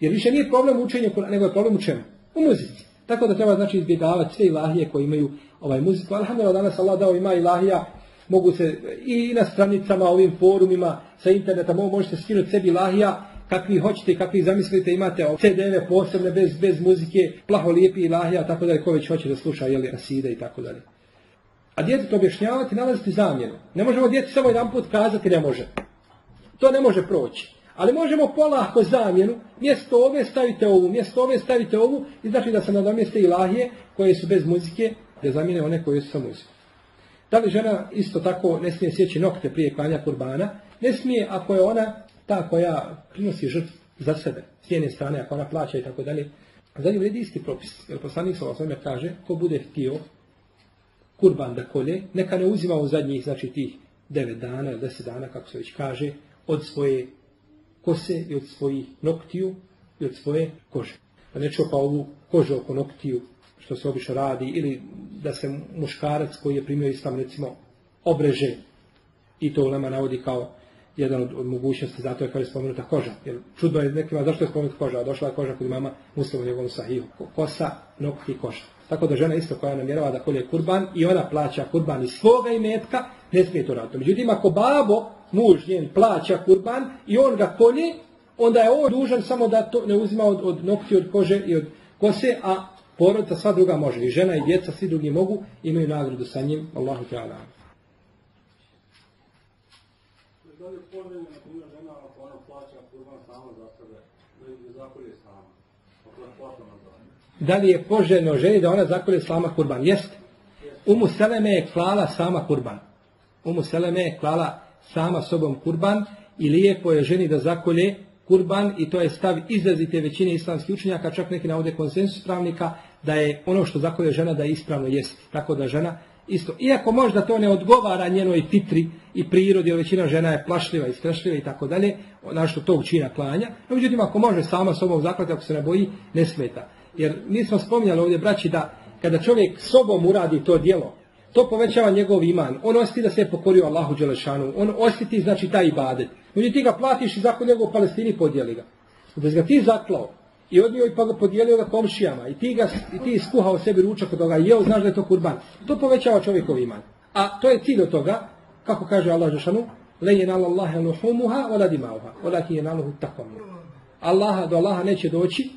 Speaker 1: Jer više nije problem učenje Kur'ana, nego je problem u čemu? U muzici. Tako da treba znači izbjegavati sve ilahije koji imaju ovaj muziku. Alhamdulillah danas Allah dao ima ilahija, mogu se i na stranicama, ovim forumima, sa interneta, možete skinuti sebi ilahija, kakvi hoćete, kakvi zamislite, imate CD-eve posebne bez, bez muzike, plaho lijepi ilahija, tako da je ko već hoće da sluša, jeli, aside i tako dalje. A djete to objašnjavati, nalaziti zamjenu. Ne možemo djeti samo jedan put kazati, ne može. To ne može proći. Ali možemo polako zamjenu, mjesto ove stavite ovu, mjesto ove stavite ovu, i znači da se nadomjeste ilahije koje su bez muzike, da zamijene one koje su sa muzikom. Da li žena isto tako ne smije sjeći nokte prije klanja kurbana? Ne smije ako je ona ta koja prinosi žrtvu za sebe, s njene strane, ako ona plaća i tako dalje. Za nju vredi isti propis. Jer poslanik sa kaže, ko bude htio kurban da kolje, neka ne uzima u zadnjih, znači tih devet dana ili deset dana, kako se već kaže, od svoje kose i od svojih noktiju i od svoje kože. Da ne čopa ovu kožu oko noktiju, što se obično radi, ili da se muškarac koji je primio islam, recimo, obreže i to Lema navodi kao jedan od, od mogućnosti, zato je kao je spomenuta koža. Jer čudno je nekima zašto je spomenuta koža, a došla je koža kod mama muslima u njegovom sahiju. Kosa, nokti i koža. Tako da žena isto koja namjerava da kolje kurban i ona plaća kurban iz svoga imetka, ne smije to raditi. Međutim, ako babo, muž njen, plaća kurban i on ga kolje, onda je on dužan samo da to ne uzima od, od nokti, od kože i od kose, a porodica sva druga može. I žena i djeca, svi drugi mogu, imaju nagradu sa njim. Allahu ta'ala.
Speaker 4: Da li je poželjno, na primjer, žena ako ona plaća kurban sama za sebe, da je zakolje sama?
Speaker 1: Da li je poželjno ženi da ona zakolje sama kurban? Jeste. Umu Seleme je klala sama kurban. Umu Seleme je klala sama sobom kurban i lijepo je ženi da zakolje kurban i to je stav izrazite većine islamskih učenjaka, čak neki navode konsensus pravnika, da je ono što zakolje žena da je ispravno jest. Tako da žena isto, iako možda to ne odgovara njenoj fitri i prirodi, jer većina žena je plašljiva i strašljiva i tako dalje, našto to učina klanja, no međutim ako može sama sobom zaklati, ako se ne boji, ne smeta. Jer mi smo spominjali ovdje, braći, da kada čovjek sobom uradi to djelo, to povećava njegov iman. On osjeti da se je pokorio Allahu Đelešanu. On osjeti, znači, taj ibadet. Međutim, ti ga platiš i zakon njegov u Palestini podijeli ga. Bez ga ti zaklao i odnio i pa ga podijelio ga komšijama i ti, ga, i ti iskuhao sebi ručak od toga i jeo, znaš da je to kurban. To povećava čovjekov iman. A to je cilj od toga, kako kaže Allah Đelešanu, le je nala Allahe luhumuha, ola dimauha, ola je naluhu. Allaha, do Allaha neće doći,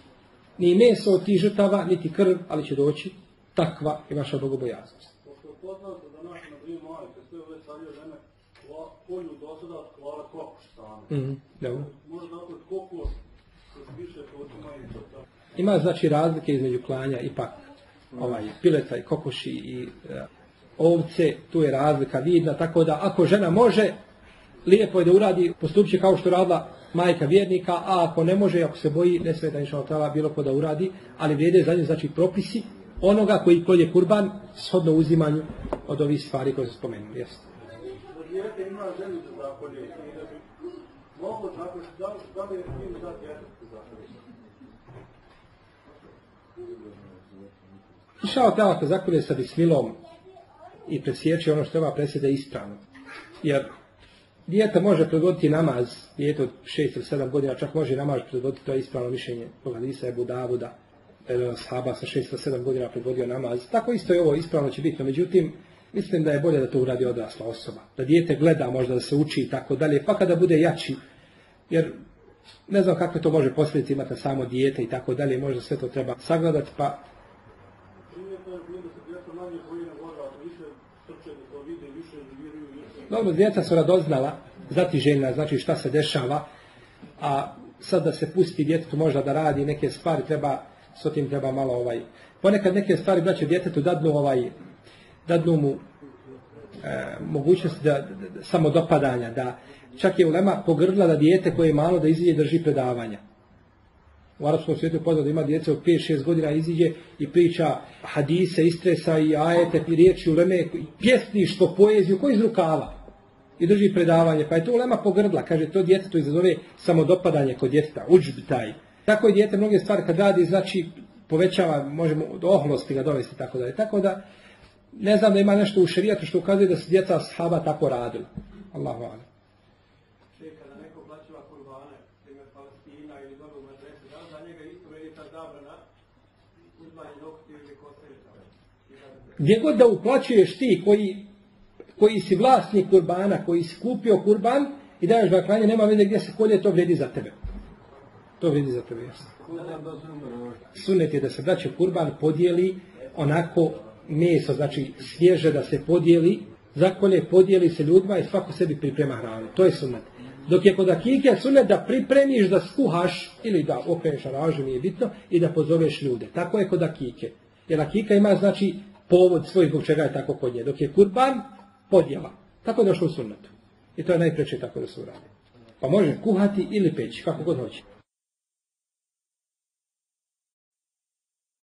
Speaker 1: ni meso od tih žrtava, niti krv, ali će doći takva i vaša bogobojaznost.
Speaker 4: Same.
Speaker 1: Mhm, dobro.
Speaker 4: Može
Speaker 1: Ima znači razlike između klanja ipak ovaj pileta i kokoši i e, ovce, tu je razlika vidna, tako da ako žena može, lijepo je da uradi, postupit će kao što radila majka vjernika, a ako ne može, ako se boji, ne sve da inša Allah bilo ko da uradi, ali vrijede za nju znači propisi onoga koji kolje kurban shodno uzimanju od ovih stvari koje su spomenuli. Jeste.
Speaker 4: Dijete ima da zakolje i da bi tako, da,
Speaker 1: Išao te ako zakolje sa bismilom i presjeće ono što treba presjeti ispravno. Jer dijete može predvoditi namaz, dijete od 6 ili 7 godina čak može namaz predvoditi, to je ispravno mišljenje toga Lisa Ebu Davuda, e, sahaba sa 6 ili 7 godina predvodio namaz. Tako isto je ovo ispravno će biti, međutim, mislim da je bolje da to uradi odrasla osoba. Da dijete gleda možda da se uči i tako dalje, pa kada bude jači, jer ne znam kakve to može posljedice imati na samo dijete i tako dalje, možda sve to treba sagledati, pa. Dobro, djeca su radoznala, zatiželjna, znači šta se dešava, a sad da se pusti djetetu možda da radi neke stvari, treba, s tim treba malo ovaj, ponekad neke stvari, braće, djetetu dadnu ovaj, dadnu mu e, mogućnost da, da, da, samodopadanja, da čak je ulema pogrdla da dijete koje je malo da iziđe drži predavanja. U arapskom svijetu je poznato ima djece od 5-6 godina iziđe i priča hadise, istresa i ajete, i riječi uleme, pjesništvo, poeziju, koji iz rukava. I drži predavanje, pa je to ulema pogrdla, kaže to djete to izazove samodopadanje kod djeteta, uđb taj. Tako je djete mnoge stvari kad radi, znači povećava, možemo do oholosti ga dovesti, tako dalje. Tako da, ne znam da ima nešto u šerijatu što ukazuje da se djeca sahaba tako radili. Allahu alam.
Speaker 3: Če kada neko plaćava kurbane, primjer Palestina ili dole u medresi, da li za njega isto vedi ta zabrana uzmanje noktiju ili kosterica? I da-
Speaker 1: Gdje god da uplaćuješ ti koji, koji si vlasnik kurbana, koji si kupio kurban i daješ ga klanje, nema veze gdje se kolje, to vredi za tebe. To vredi za tebe, jasno. Sunet je da se braće kurban podijeli onako meso, znači svježe da se podijeli, zakolje podijeli se ljudima i svako sebi priprema hranu. To je sunet. Dok je kod akike sunet da pripremiš da skuhaš ili da okreneš aražu, nije bitno, i da pozoveš ljude. Tako je kod akike. Jer akika ima znači povod svoj zbog čega je tako kod nje. Dok je kurban, podjela. Tako je došlo u sunnetu. I to je najpreče tako da se uradi. Pa može kuhati ili peći, kako god hoće.